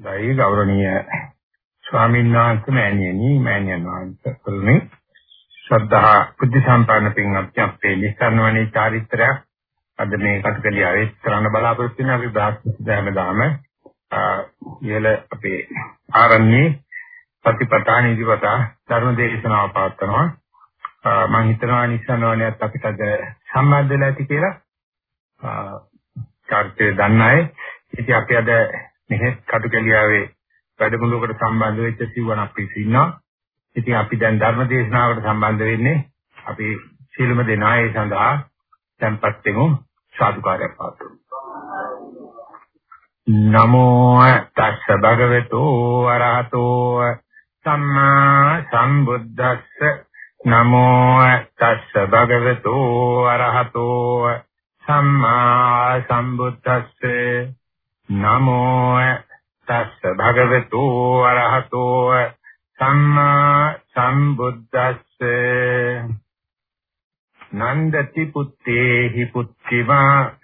දෛ ගෞරවනීය ස්වාමීන් වහන්සේ මෑණියනි මෑණියන් වහන්සේ කරුණේ ශ්‍රද්ධා බුද්ධ සම්පන්න පින්වත්නි අපේ නිස්සාරණවනේ චාරිත්‍රාක් අද මේ කටකලිය ආවේ කරන්න බලාපොරොත්තු වෙන අපි බ්‍රහස්පති දාම ඉහළ අපේ ආරණ්‍යේ ප්‍රතිපදාන ඉදිවතා ධර්ම දේශනාව පවත්වනවා මම හිතනවා නිස්සාරණවනේත් අපිට අද සම්බන්ධ වෙලා ඇති කියලා චාරිත්‍රය දන්න අය. ඉතින් අපි අද මෙහෙත් කටුකැලියාවේ වැඩමුළුවකට සම්බන්ධ වෙච්ච සිවණක් පිරිස ඉන්නවා. ඉතින් අපි දැන් ධර්ම දේශනාවකට සම්බන්ධ වෙන්නේ අපි සීලම දෙනා ඒ සඳහා tempත් වෙමු සාදුකාරයක් පාත්තු. නමෝ තස්ස භගවතු අරහතෝ සම්මා සම්බුද්දස්ස නමෝ තස්ස භගවතු අරහතෝ සම්මා සම්බුද්දස්සේ නමෝ තස්ස භගවතු අරහතෝ සම්මා සම්බුද්දස්ස නන්දති පුත්තේහි පුත්තිමා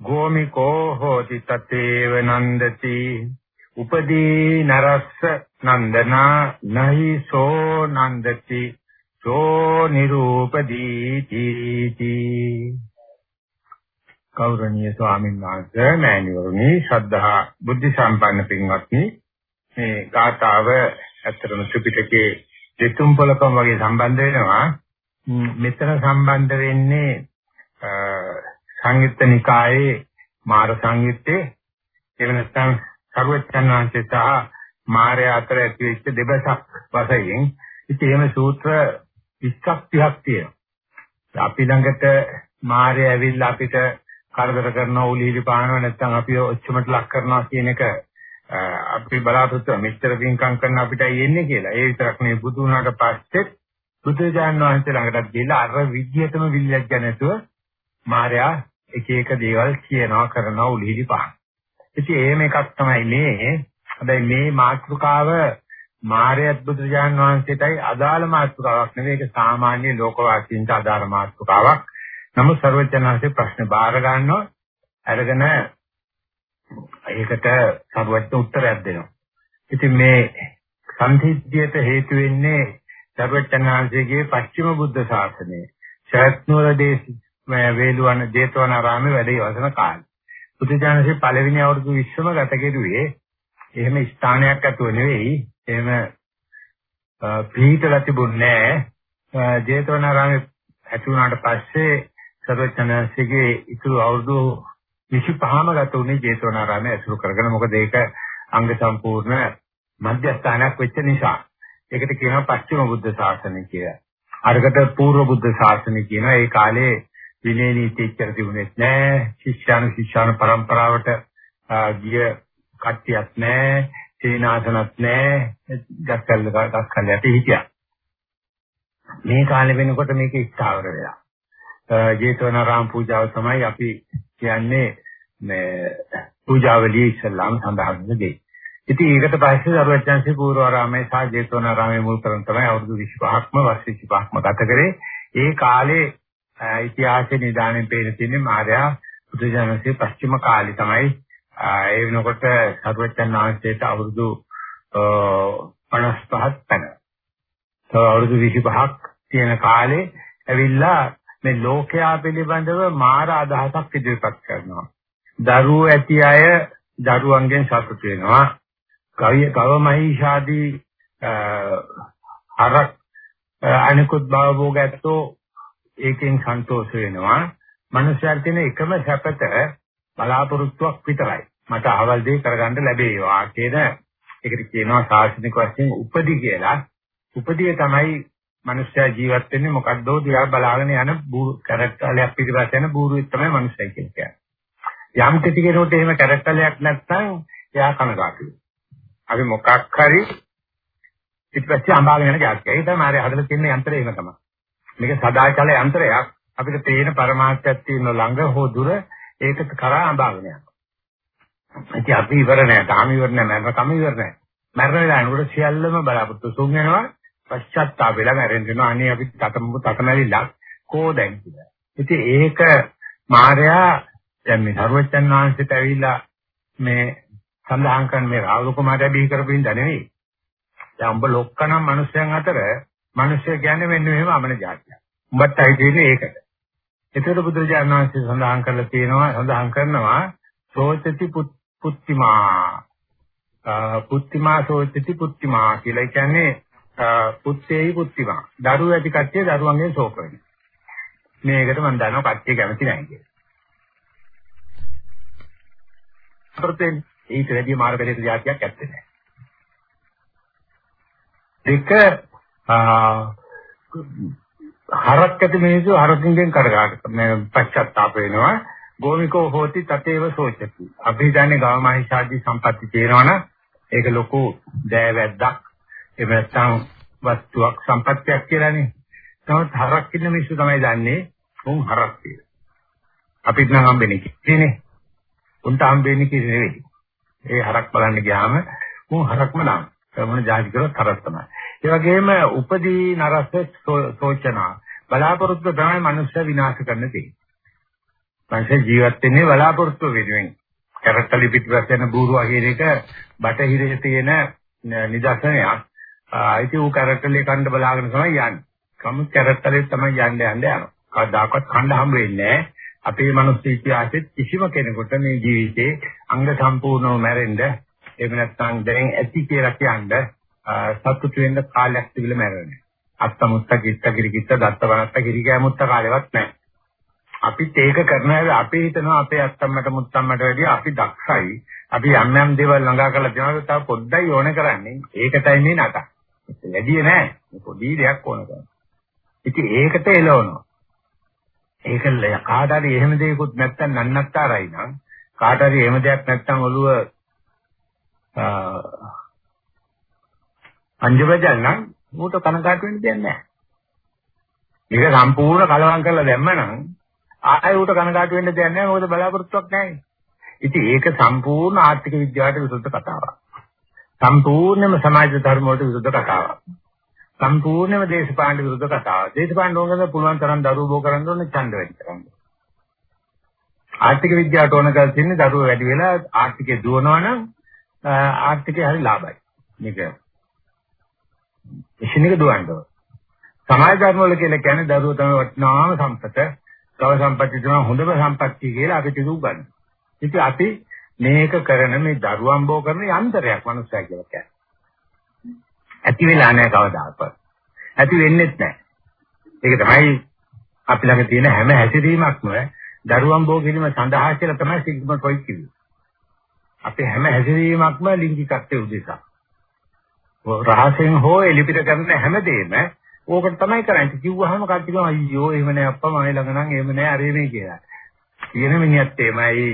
ගෝමිකෝ හෝති තතේව නන්දති උපදී නරස්ස නන්දනා නහි සෝ නන්දති සෝ නිරූපදී තීති ගෞරවනීය ස්වාමීන් වහන්සේ මෑණිවරුනි ශ්‍රද්ධා බුද්ධ සම්පන්න පින්වත්නි. මේ ගාථාව ඇත්තටම ත්‍රිපිටකයේ දෙතුන් පොලකම වගේ සම්බන්ධ වෙනවා. මෙතන සම්බන්ධ වෙන්නේ සංයුත්ත නිකායේ මාර සංයුත්තේ එහෙම නැත්නම් සරුවච්චන් වහන්සේ සහ මාරය අතර ඇති වෙච්ච දෙබසක් වශයෙන්. ඉතින් එහෙම සූත්‍ර 20ක් 30ක් තියෙනවා. අපි ළඟට මාරය ඇවිල්ලා අපිට කරදර කරනවා උලිලි පානවා නැත්නම් අපි ඔච්චමට ලක් කරනවා කියන එක අපි බලාපොරොත්තු මෙච්චර පින්කම් කරන අපිටයි එන්නේ කියලා. ඒ විතරක් නෙවෙයි බුදු වුණාට පස්සේ බුදුජාන විශ්ව ළඟටත් ගිහලා අර විද්‍යතම විල්ලක් නැතුව මාර්යා එක එක දේවල් කියනවා කරනවා උලිලි පාන. ඉතින් එහෙම එකක් තමයි මේ. හැබැයි මේ මාතෘකාව මාර්යත් බුදුජාන වහන්සේටයි අදාළ මාතෘකාවක් නෙවෙයි ඒක සාමාන්‍ය ලෝකවාසීන්ට අදාළ මාතෘකාවක්. නමුත් ਸਰවඥාන්සේ ප්‍රශ්න බාර ගන්නවා අරගෙන ඒකට ਸਰවඥ උත්තරයක් දෙනවා. ඉතින් මේ සංසිද්ධියට හේතු වෙන්නේ ਸਰවඥාන්සේගේ පස්චිම බුද්ධ ශාසනය. ශාස්ත්‍රෝල දේශ වේලුවන ජේතවනාරාමේ වැඩ ඉවසන කාලේ. බුදුජානකසේ පළවෙනි අවුරුදු 20ම ගත කෙරුවේ එහෙම ස්ථානයක් ඇතුව නෙවෙයි එහෙම පිළිතලා තිබුණේ ජේතවනාරාමේ ඇති වුණාට පස්සේ සර්වඥාන්සේගේ ඉතුරු අවුරුදු 25ම ගත වුණේ ජේතවනාරාමයේ ඇසුරු කරගෙන මොකද ඒක අංග සම්පූර්ණ මධ්‍යස්ථානයක් වෙච්ච නිසා. ඒකට කියනවා පස්චිම බුද්ධ ශාසනය කියලා. අරකට පූර්ව බුද්ධ ශාසනය කියනවා. ඒ කාලේ විනය නීති ඉච්චර තිබුණේ නැහැ. ශිෂ්‍යාන ශිෂ්‍යාන પરම්පරාවට ගිය කට්ටියක් නැහැ. සේනාසනත් නැහැ. ගස්කල්ල ගස්කල්ල යටි හිටියා. මේ කාලේ වෙනකොට මේක ස්ථාවර වෙලා. ජේතවනාරාම පූජාව තමයි අපි කියන්නේ මේ පූජාවලිය ඉස්සල්ලාම සඳහන් වෙන දේ. ඉතින් ඒකට පස්සේ දරුවචන්සේ පූර්වාරාමයේ සහ ජේතවනාරාමයේ මුල් කරන් තමයි අවුරුදු 25ක්ම වර්ෂ 25ක්ම ගත කරේ. ඒ කාලේ ඉතිහාසයේ නිදාණයෙන් පේන තියෙන්නේ මාර්යා බුදුජානකගේ පස්චිම කාලේ තමයි ඒ වෙනකොට සරුවචන් වහන්සේට අවුරුදු 55ක් පැන. තව අවුරුදු 25ක් තියෙන කාලේ ඇවිල්ලා මේ ලෝකයා පිළිබඳව මාර අදහසක් ඉදිරිපත් කරනවා. දරුවෝ ඇති අය දරුවන්ගෙන් සතුට වෙනවා. කවිය ගව මහීෂාදී අරක් අනිකුත් භවභෝග ඇත්තෝ ඒකෙන් සන්තෝෂ වෙනවා. මනුෂ්‍යයන් තියෙන එකම සැපත බලාපොරොත්තුවක් විතරයි. මට අහවල් දේ කරගන්න ලැබේවා කියන ඒකට කියනවා සාසනික වශයෙන් උපදි කියලා. උපදිය තමයි මිනිස්සයා ජීවත් වෙන්නේ මොකද්දෝ දිහා බලාගෙන යන බූරු කැරක්ටරයක් පිටිපස්ස යන බූරුවෙක් තමයි මිනිස්සයි කියන්නේ. යම් කිසි කෙනෙකුට එහෙම කැරක්ටරයක් නැත්නම් එයා කනගාටුයි. අපි මොකක් හරි පිටිපස්ස අඹාගෙන යන ගැස්කේ. ඒ තමයි ආරේ හදලා තියෙන යන්ත්‍රය එහෙම තමයි. මේක සදාචල යන්ත්‍රයක්. අපිට තේන પરමාර්ථයක් තියෙන ළඟ හෝ දුර ඒක කරා අඹාගෙන යනවා. ඉතින් අපි ඉවර නෑ. තාම ඉවර නෑ. මරණ කම ඉවර නෑ. මරණ වෙලා යනකොට සියල්ලම බලාපොරොත්තු සුන් වෙනවා. පශ්චාත්තාප වෙලා මැරෙන්න වෙනවා. අනේ අපි තතමු තතමැලිලා කෝ දැන් කියලා. ඉතින් ඒක මාර්යා දැන් මේ සර්වචන් වහන්සේට ඇවිල්ලා මේ සඳහන් කරන මේ රාහුල කුමාරයා බිහි කරපු ඉඳ නෙවෙයි. දැන් උඹ ලොක්කනම් මිනිස්යන් අතර මිනිස්සු කියන්නේ මෙන්න මෙහෙම අමන જાතියක්. උඹත් අයි තියෙන්නේ ඒකට. ඒතර බුදුරජාණන් වහන්සේ සඳහන් කරලා තියෙනවා සඳහන් කරනවා සෝචති පුත්තිමා පුත්තිමා සෝචති පුත්තිමා කියලා කියන්නේ පුත්තේයි පුත්තිමා. දරුවෝ ඇති කට්ටිය දරුවන්ගෙන් ශෝක වෙනවා. මේකට මම දන්නවා කට්ටිය කැමති නැහැ කියලා. ප්‍රතෙන් ඊට වැඩි මාර්ගයක જાතියක් ඇත්තේ නැහැ. දෙක හරක් ඇති මිනිස්සු හරකින්ගෙන් කරගන්න මේ පශ්චාත්තාප වෙනවා ගෝමිකෝ හෝති තතේව සෝචති අපි දන්නේ ගව මහිෂාදී සම්පatti තියෙනවනම් ඒක ලොකු දෑවැද්දක් එහෙම නැත්නම් වස්තුවක් සම්පත්තියක් කියලානේ. නමුත් හරක් ඉන්න මිනිස්සු තමයි දන්නේ උන් හරක් කියලා. අපිට නම් හම්බෙන්නේ කිසිනේ උන්ට හම්බෙන්නේ කිසි නෙවෙයි. ඒ හරක් බලන්න ගියාම උන් හරක්ම නම්. මොන જાති කරොත් හරක් තමයි. ඒ වගේම උපදී නරස සෝචනා. බලාපොරොත්තු තමයි මනුෂ්‍ය විනාශ කරන්න තියෙන්නේ. මනුෂ්‍ය ජීවත් වෙන්නේ බලාපොරොත්තු වෙනුවෙන්. කරත්තලි පිටිපස්ස යන බූරුවා කියන එක බටහිරේ තියෙන නිදර්ශනයක්. ආයිති ඌ කරත්තලේ කණ්ඩ බලාගෙන තමයි යන්නේ. කමු කරත්තලේ තමයි යන්නේ යන්නේ යනවා. කවදාකවත් කණ්ඩ හම්බ වෙන්නේ නැහැ. අපේ මනුස්ස ඉතිහාසෙත් කිසිම කෙනෙකුට මේ ජීවිතේ අංග සම්පූර්ණව මැරෙන්න එහෙම නැත්නම් දැන් ඇති කියලා කියන්නේ සතුටු වෙන්න කාලයක් තිබිලා මැරෙන්නේ. අත්තමුත්ත කිත්ත කිරිකිත්ත දත්ත වනත්ත කිරිකෑමුත්ත කාලෙවත් නැහැ. අපිත් ඒක කරන හැබැයි අපි හිතනවා අපේ අත්තම්මට මුත්තම්මට වැඩිය අපි දක්ෂයි. අපි යම් යම් දේවල් ළඟා කරලා දෙනවා තව පොඩ්ඩයි ඕන කරන්නේ. ඒකටයි මේ නට. වැඩි නෑ. පොඩි දෙයක් ඕන කරනවා. ඉතින් ඒකට එළවනවා. ඒක කාට හරි එහෙම දෙයක්වත් නැත්තම් නන්නත්තරයි නම් කාට හරි එහෙම දෙයක් නැත්තම් ඔළුව පංචවජල් නම් ඌට කනකාට වෙන්න දෙයක් නැහැ. මේක සම්පූර්ණ කලවම් කරලා දැම්මනම් ආයෙ ඌට කනකාට වෙන්න දෙයක් නැහැ. මොකද බලාපොරොත්තුවක් නැහැ. ඉතින් ඒක සම්පූර්ණ ආර්ථික විද්‍යාවට විරුද්ධ කතාවක්. සම්පූර්ණයෙන්ම සමාජ ධර්ම වලට විරුද්ධ කතාවක්. සම්පූර්ණයෙන්ම දේශපාලන විරුද්ධ කතාවක්. දේශපාලන ඕනකද පුළුවන් තරම් දරුවෝ බෝ කරන්න ඕනේ ඡන්ද වැඩි කරන්න. ආර්ථික විද්‍යාවට ඕන කරලා තියෙන්නේ දරුවෝ වැඩි වෙලා ආර්ථිකය දුවනවා නම් ආර්ථිකය හරි ලාභයි. මේක මැෂින් එක දුවන්න ඕන. සමාජ ධර්ම වල කියලා කියන්නේ දරුවෝ තමයි වටිනාම සම්පත, ගව සම්පත්තිය තමයි හොඳම සම්පත්තිය කියලා අපි තියු ගන්න. ඉතින් අපි මේක කරන මේ දරුවන් බෝ කරන යන්ත්‍රයක් මනුස්සයා කියලා කියන්නේ. ඇති වෙලා නැහැ කවදාකවත්. ඇති වෙන්නේත් නැහැ. ඒක තමයි අපි ළඟ තියෙන හැම හැසිරීමක්ම දරුවන් බෝ කිරීම සඳහා කියලා තමයි සිග්මන්ඩ් ෆ්‍රොයිඩ් කිව්වේ. අපේ හැම හැසිරීමක්ම ලිංගිකත්වයේ උදෙසා. රහසෙන් හෝ එලිපිට කරන හැමදේම ඕකට තමයි කරන්නේ. කිව්වහම කට්ටිය කියනවා අයියෝ එහෙම නෑ අප්පා මම ළඟ නම් එහෙම නෑ අරේ මේ කියලා. කියන මිනිහත් එමයයි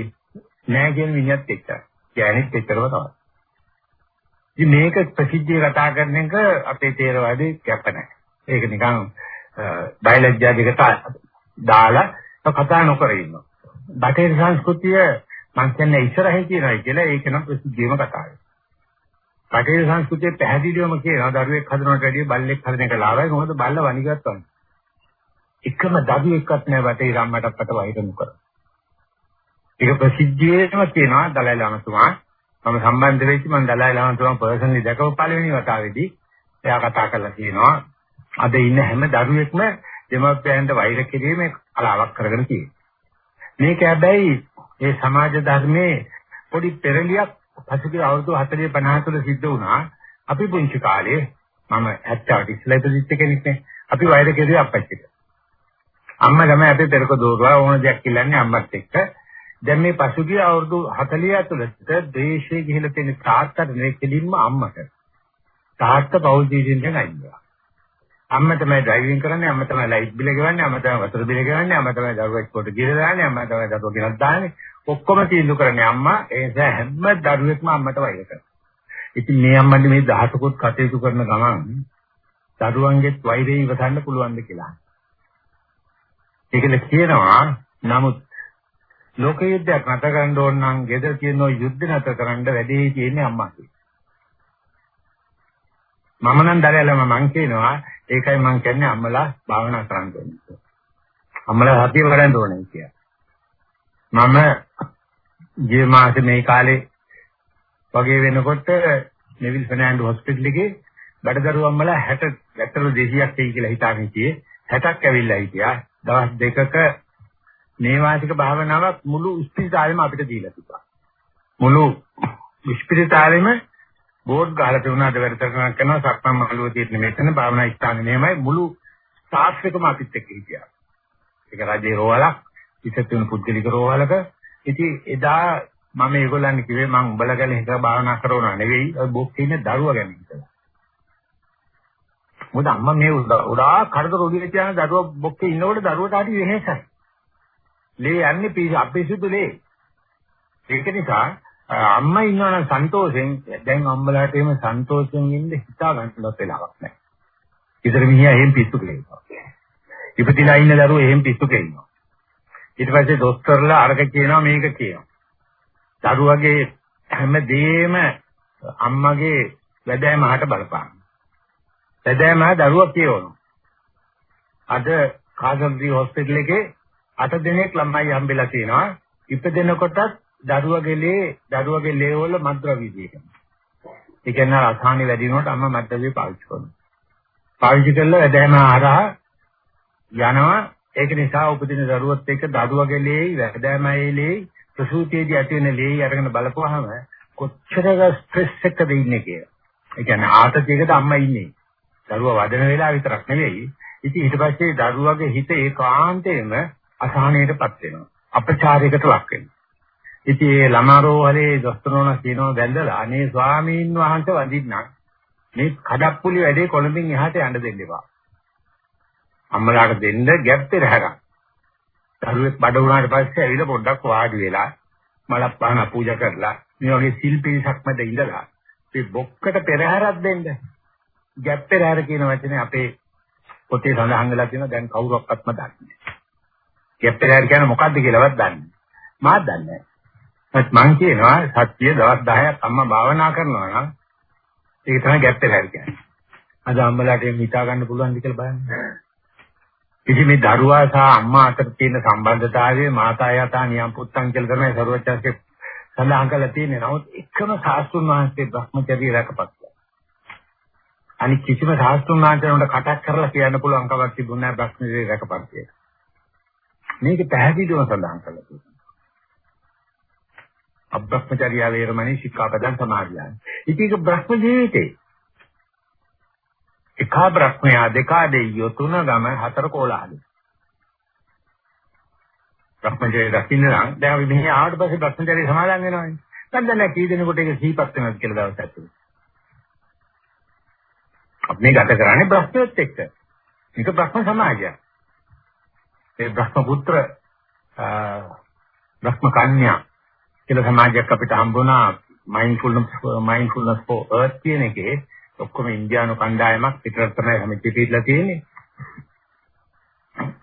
නෑ කියන විඤ්ඤාත් එක්කයි. ඥානෙත් එක්කම තමයි. ඉතින් මේක ප්‍රසිද්ධිය කතා කරන එක අපේ තේරවාදී කැප නැහැ. ඒක නිකන් බයලජ්ජා දෙකට දාලා කතා නොකර ඉන්නවා. බටේර සංස්කෘතිය මං කියන්නේ ඉස්සරහින් කියනයි කියලා ඒක නම් ප්‍රසිද්ධියම කතාවයි. බටේර සංස්කෘතිය පැහැදිලිවම කියනවා දරුවෙක් හදනට වැඩිය බල්ලෙක් හදන එක ලාභයි. මොකද බල්ල වණිගත් වань. එකම දඩුවෙක්වත් නැහැ බටේර අම්මටත් අත වෛර නොකරන. ඒක ප්‍රසිද්ධියේම කියනවා දලයි ලාමතුමා මම සම්බන්ධ වෙච්ච මම දලයි ලාමතුමා පර්සනලි දැකපු පළවෙනි වතාවේදී එයා කතා කරලා කියනවා අද ඉන්න හැම දරුවෙක්ම දෙමාපියන්ට වෛර කිරීමේ කලාවක් කරගෙන තියෙනවා. මේක හැබැයි මේ සමාජ ධර්මයේ පොඩි පෙරලියක් පසුගිය අවුරුදු 40 50 තුළ සිද්ධ වුණා. අපි පුංචි කාලේ මම 70 ඉස්සෙල්ලා ඉපදිච්ච කෙනෙක් නේ. අපි වෛර කෙරුවේ අපච්චිට. අම්මා තමයි අපේ පෙරක දෝරුවා ඕන දෙයක් කිල්ලන්නේ අම්මත් එක්ක. දැන් මේ පසුගිය අවුරුදු 40 ඇතුළත දේශේ ගිහිලා තියෙන තාත්තට නෙවෙයි කෙලින්ම අම්මට. තාත්තා පෞල් ජීවිතෙන් අයින්නවා. අම්මා තමයි ඩ්‍රයිවිං කරන්නේ අම්මා තමයි ලයිට් බිල ගෙවන්නේ අම්මා තමයි වතුර බිල ගෙවන්නේ අම්මා තමයි දරුවා ඉස්කෝලේ ගිහලා දාන්නේ අම්මා තමයි දරුවා ගෙනත් දාන්නේ ඔක්කොම තීන්දුව කරන්නේ අම්මා ඒ නිසා හැම දරුවෙක්ම අම්මට වෛර කරනවා ඉතින් මේ අම්මන්ට මේ දහසකුත් කටයුතු කරන ගමන් දරුවන්ගෙත් වෛරය ඉවසන්න පුළුවන්ද කියලා ඒකල කියනවා නමුත් ලෝක යුද්ධයක් නැතර කරන්න ඕන නම් ගෙදර තියෙන යුද්ධ නැතර කරන්න වැඩේ තියෙන්නේ අම්මා මම නම් දරයලම මං කියනවා ඒකයි මං කියන්නේ අම්මලා භාවනා කරන්න ඕනේ. අම්මලා සතිය වඩන්න ඕනේ කියලා. මම ගිය මාසේ මේ කාලේ වගේ වෙනකොට නෙවිල් ෆර්නෑන්ඩෝ හොස්පිටල් එකේ බඩදරුවම්මලා 60 ඇත්තට 200ක් එයි කියලා හිතාගෙන හිටියේ 60ක් ඇවිල්ලා හිටියා. දවස් දෙකක නේවාසික භාවනාවක් මුළු ස්පිරිතාලෙම අපිට දීලා තිබ්බා. මුළු ස්පිරිතාලෙම බෝඩ් ගහලා තිබුණාද වැඩසටහනක් කරනවා සක්මන් මහලුව තියෙන මෙතන භාවනා ස්ථානේ නෙමෙයි මුළු ස්ටාෆ් එකම අපිත් එක්ක හිටියා. ඒක රජේ රෝවලක් ඉස්සෙතුණු පුද්ගලික රෝවලක. ඉතින් එදා මම ඒගොල්ලන් කිව්වේ මම උඹලා ගැන හිතලා භාවනා කරනවා නෙවෙයි ඔය බොක්කේ ඉන්න දරුවා ගැන හිතලා. මොකද අම්මා මේ උඩා කරදර ඔලිය තියාන දරුවා බොක්කේ ඉන්නකොට දරුවට හරි වෙහෙසයි. ලේ යන්නේ පිසු අපිසුදු ලේ. ඒක නිසා අම්මා ඉන්නවනම් සන්තෝෂෙන් දැන් අම්මලාට එහෙම සන්තෝෂෙන් ඉන්න හිතා ගන්නවත් වෙලාවක් නැහැ. ඉතින් මිනිහා එහෙම පිස්සු කෙලෙනවා. ඉපදිලා ඉන්න දරුවෝ එහෙම පිස්සු කෙලිනවා. ඊට පස්සේ දොස්තරලා අරක කියනවා මේක කියනවා. දරුවගේ හැමදේම අම්මගේ වැදෑම අහට බලපාන. වැදෑම දරුවා කියවනවා. අද කාසම්දී හොස්පිටල් එකේ අට දිනක් ළමයි හම්බෙලා තියෙනවා. ඉපදෙනකොටත් දරුවගේ ලේ දරුවගේ ලේ වල මද්ද්‍රව්‍ය තියෙනවා. ඒ කියන්නේ රසායන වැඩි වෙනකොට අම්මා මද්ද්‍රව්‍ය පාවිච්චි කරනවා. පාවිච්චි කළා වැදෑම ආරහා යනවා. ඒක නිසා උපදින දරුවත් එක්ක දරුවගේ ලේයි වැදෑමයි ලේයි ප්‍රසූතියේදී ඇති වෙන ලේයි අරගෙන බලපුවාම කොච්චර ස්ට්‍රෙස් එකද ඉන්නේ කියලා. ඒ කියන්නේ ආතතියකට අම්මා ඉන්නේ. දරුවා වදන වෙලාව විතරක් නෙවෙයි. ඉතින් ඊට පස්සේ දරුවගේ හිත ඒකාන්තයෙන්ම අසහනයටපත් වෙනවා. අපචාරයකට ලක් වෙනවා. ඉතින් ඒ ළමාරෝහලේ දොස්තරෝණ කියනවා වැඳලා අනේ ස්වාමීන් වහන්සේ වඳින්නම් මේ කඩප්පුලි වැඩේ කොළඹින් එහාට යන්න දෙන්න එපා. අම්මලාට දෙන්න ගැප් පෙරහැරක්. දරුවෙක් බඩ වුණාට පස්සේ ඇවිල්ලා පොඩ්ඩක් වාඩි වෙලා මලක් පහන පූජා කරලා මේ වගේ සිල් පිරිසක් මැද ඉඳලා මේ බොක්කට පෙරහැරක් දෙන්න. ගැප් පෙරහැර කියන වචනේ අපේ පොතේ සඳහන් වෙලා තියෙනවා දැන් කවුරක්වත්ම දන්නේ නැහැ. ගැප් පෙරහැර කියන්නේ මොකක්ද කියලාවත් දන්නේ නැහැ. මාත් දන්නේ නැහැ. මම කියනවා සත්‍ය දවස් 10ක් අම්මා භාවනා කරනවා නම් ඒක තමයි ගැප් එක කියන්නේ. අද අම්මලාට එහෙම හිතා ගන්න පුළුවන්ද කියලා බලන්න. ඉතින් මේ දරුවා සහ අම්මා අතර තියෙන සම්බන්ධතාවයේ මාතා යතා නියම් පුත්තන් කියලා තමයි සරුවචාන්සේ සඳහන් කරලා තියෙන්නේ. නමුත් එකම සාස්තුන් වහන්සේ Brahmacharya රැකපත්තා. අනිත් කිසිම සාස්තුන් වහන්සේනට කටක් කරලා කියන්න පුළුවන් කමක් තිබුණේ නැහැ Brahmacharya රැකපත්තා. මේක පැහැදිලිව සඳහන් කරලා තියෙනවා. අබ්‍රහ්මචර්යා වේරමණී ශික්ෂාපදං සමාදියාමි. ඉතින් ඒක බ්‍රහ්ම ජීවිතේ. එකා බ්‍රහ්මයා දෙකා දෙයියෝ තුන ගම හතර කෝලහලයි. බ්‍රහ්මචර්ය දකින්න නම් දැන් අපි මෙහි ආවට පස්සේ බ්‍රහ්මචර්ය සමාදන් වෙනවනේ. නැත්නම් දැන් කී දෙනෙකුට ඒක සීපත් වෙනවද කියලා දවස් ඇතුළේ. අපි මේ ගත කරන්නේ බ්‍රහ්මයේත් එක්ක. මේක බ්‍රහ්ම සමාජයක්. ඒ බ්‍රහ්ම පුත්‍ර බ්‍රහ්ම කන්‍යා කියලා සමාජයක් අපිට හම්බුණා mindfulness mindfulness for earth කියන එකේ ඔක්කොම ඉන්දියානු කණ්ඩායමක් පිටරට තමයි හැමතිස්සෙ පිටලා තියෙන්නේ.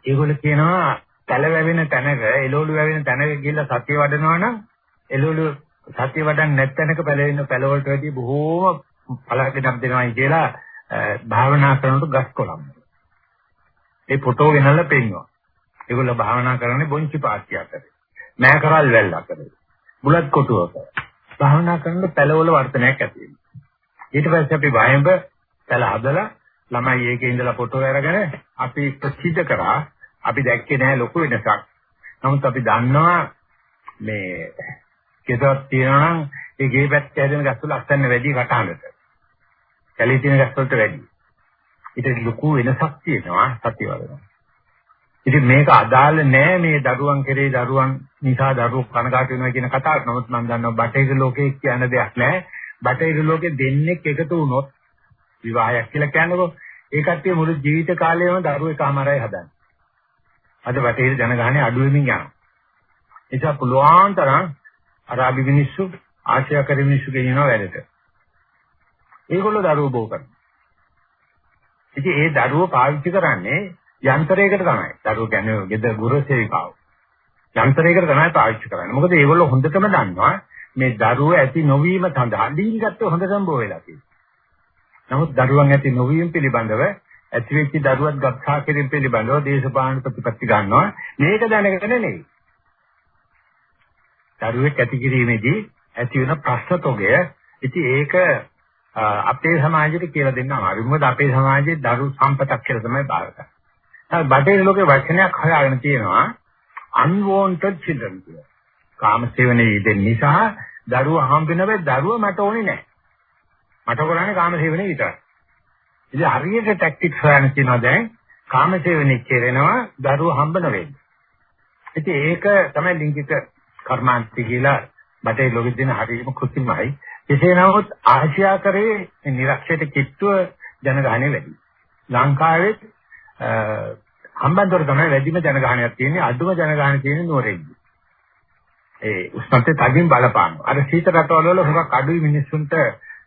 ඒගොල්ලෝ කියනවා තල වැවෙන තැනක එළවලු වැවෙන තැනක ගිහිල්ලා සතිය වඩනවා නම් එළවලු සතිය වඩන්න නැත්ැනක පැලෙන පැලවලට වැඩි බොහෝම පළකට දෙනවායි කියලා භාවනා කරනකොට ගස් කොළම්. ඒ ෆොටෝ ගෙනල්ලා පෙන්නනවා. ඒගොල්ලෝ භාවනා කරන්නේ බොන්චි පාක්ෂිය අතරේ. මෑ කරල් වැල් අතරේ. බුලත් කොටුවක භාවනා කරන පැලවල වර්ධනයක් ඇති ඊට පස්සේ අපි වයඹ පැල හදලා ළමයි ඒකේ ඉඳලා ෆොටෝ අරගෙන අපි ප්‍රසිද්ධ කරා අපි දැක්කේ නැහැ ලොකු වෙනසක්. නමුත් අපි දන්නවා මේ කෙසවත් තියෙනවා නම් ඒ ගේ පැත්ත හැදෙන ගස්වල අස්සන්න වැඩි කටහඬට. කැලේ තියෙන ගස්වලට වැඩි. ඊට ලොකු වෙනසක් තියෙනවා සත්‍ය වලට. ඉතින් මේක අදාළ නෑ මේ දරුවන් කෙරේ දරුවන් නිසා දරුවෝ කනගාටු වෙනවා කියන කතාවට. නමුත් මම දන්නවා බටහිර ලෝකේ කියන දෙයක් නෑ. බටහිර ලෝකේ දෙන්නෙක් එකතු වුණොත් විවාහයක් කියලා කියනකො ඒ කට්ටිය මුළු ජීවිත කාලයම දරුවෝ එකමාරයි හදන්නේ. අද බටහිර ජනගහනය අඩු වෙමින් යනවා. ඒ නිසා පුළුවන් තරම් අරාබි මිනිස්සු ආසියා කර මිනිස්සු ගෙනියනවා වැඩට. ඒගොල්ලෝ දරුවෝ බෝ කරනවා. ඉතින් ඒ දරුවෝ පාවිච්චි කරන්නේ යන්ත්‍රයකට තමයි. දරුවෝ කියන්නේ ගෙදර ගුරු සේවිකාව. යන්ත්‍රයකට තමයි පාවිච්චි කරන්නේ. මොකද ඒගොල්ලෝ හොඳටම දන්නවා මේ දරුවෝ ඇති නොවීම සඳහා දීගත්ත හොඳ සම්බෝ වෙලා තියෙනවා. නමුත් දරුවන් ඇති නොවීම පිළිබඳව ඇති වෙච්ච දරුවත් ගබ්සා කිරීම පිළිබඳව දේශපාලන ප්‍රතිපත්ති ගන්නවා. මේක දැනගෙන නෙවෙයි. දරුවෙක් ඇති කිරීමේදී ඇති වෙන ප්‍රශ්න තොගය ඉතින් ඒක අපේ සමාජයට කියලා දෙන්න අමාරුයි. මොකද අපේ සමාජයේ දරු සම්පතක් කියලා තමයි බාරගන්නේ. දැන් බටහිර ලෝකේ වචනයක් හොයාගෙන තියෙනවා unwanted children කියලා. කාමසේවනයේ ඉඳෙන නිසා දරුවා හම්බ වෙන වෙයි දරුවා මට ඕනේ නැහැ. මට කරන්නේ කාමසේවනයේ විතරයි. ඉතින් හරියට ටැක්ටික්ස් හොයන කියනවා දැන් කාමසේවනයේ කෙරෙනවා දරුවා හම්බ නොවෙන්නේ. ඉතින් ඒක තමයි ලිංගික කර්මාන්ති කියලා බටේ ලෝකෙ දෙන හරියම කෘත්‍රිමයි. එසේ නමුත් ආසියාකරයේ නිරක්ෂයට කිට්ටුව ජනගහනය වැඩි. ලංකාවේ හම්බන්තොට තමයි වැඩිම ජනගහනයක් තියෙන්නේ අඩුම ජනගහනය තියෙන්නේ නුවරඑළිය. ඒ උෂ්ණත්වය තදින් බලපානවා. අර සීත රටවල වල හුඟක් අඩුයි මිනිස්සුන්ට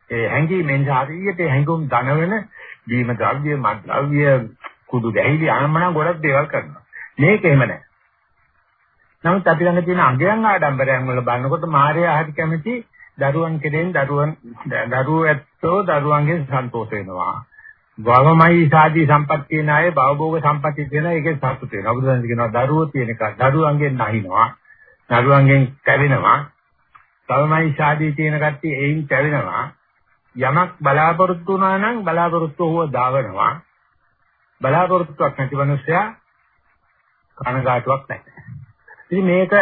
ඒ හැංගීමෙන් හරියට හැංගුම් ධනවන දීම ද්‍රව්‍ය, මද්ද්‍රව්‍ය, කුඩු ගැහිලි ආනමන ගොඩක් දේවල් කරනවා. මේක එහෙම නැහැ. නමුත් අපි ළඟ තියෙන අගයන් ආඩම්බරයන් වල බලනකොට මායя හරි කැමති දරුවන් කෙරෙන් දරුවන් දරුවෝ ඇත්තෝ දරුවන්ගෙන් සන්තෝෂ වෙනවා. භවමයි සාදී සම්පත්තිය නායේ භවභෝග සම්පත්තිය තියෙන එකේ සතුට වෙනවා. බුදුන් කියනවා දරුවෝ තියෙන එක දරුවන්ගෙන් නැහිනවා. දරුවන්ගෙන් කැවෙනවා. භවමයි සාදී තියෙන කට්ටිය එයින් කැවෙනවා. යමක් බලාපොරොත්තු වුණා නම් බලාපොරොත්තු හොව දාවනවා. බලාපොරොත්තුවක් නැති මිනිස්සයා කනගාටුවක් නැහැ. ඉතින් මේක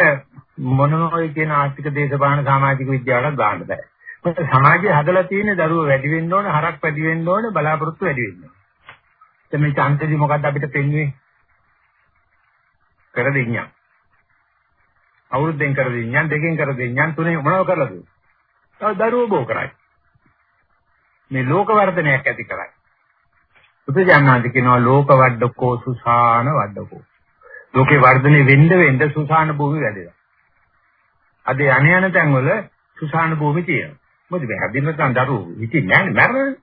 මොනෝයි කියන ආර්ථික දේශපාලන සමාජික විද්‍යාවට දාන්න බෑ. මොකද සමාජය හදලා තියෙන දරුවෝ වැඩි වෙන්න ඕන, හරක් වැඩි වෙන්න ඕන, බලාපොරොත්තු වැඩි වෙන්න ඕන. දැන් මේ චන්තදී මොකද්ද අපිට පෙන්වන්නේ? කර දෙඤ්ඤා. අවුරුද්දෙන් කර දෙඤ්ඤා, දෙකෙන් කර දෙඤ්ඤා, තුනේ මොනව කරලාද? තව දරුවෝ බෝ කරයි. මේ ලෝක වර්ධනයක් ඇති කරයි. උපජානනාදි කියනවා ලෝක වඩකෝ සුසාන වඩකෝ. ලෝකේ වර්ධනය වෙන්න වෙන්න සුසාන භූමි වැඩෙනවා. අද යණ යන තැන්වල සුසාන භූමි තියෙනවා. මොකද මේ හැදින්න තන් දරුවෝ ඉතින් නෑනේ මැරෙන්නේ.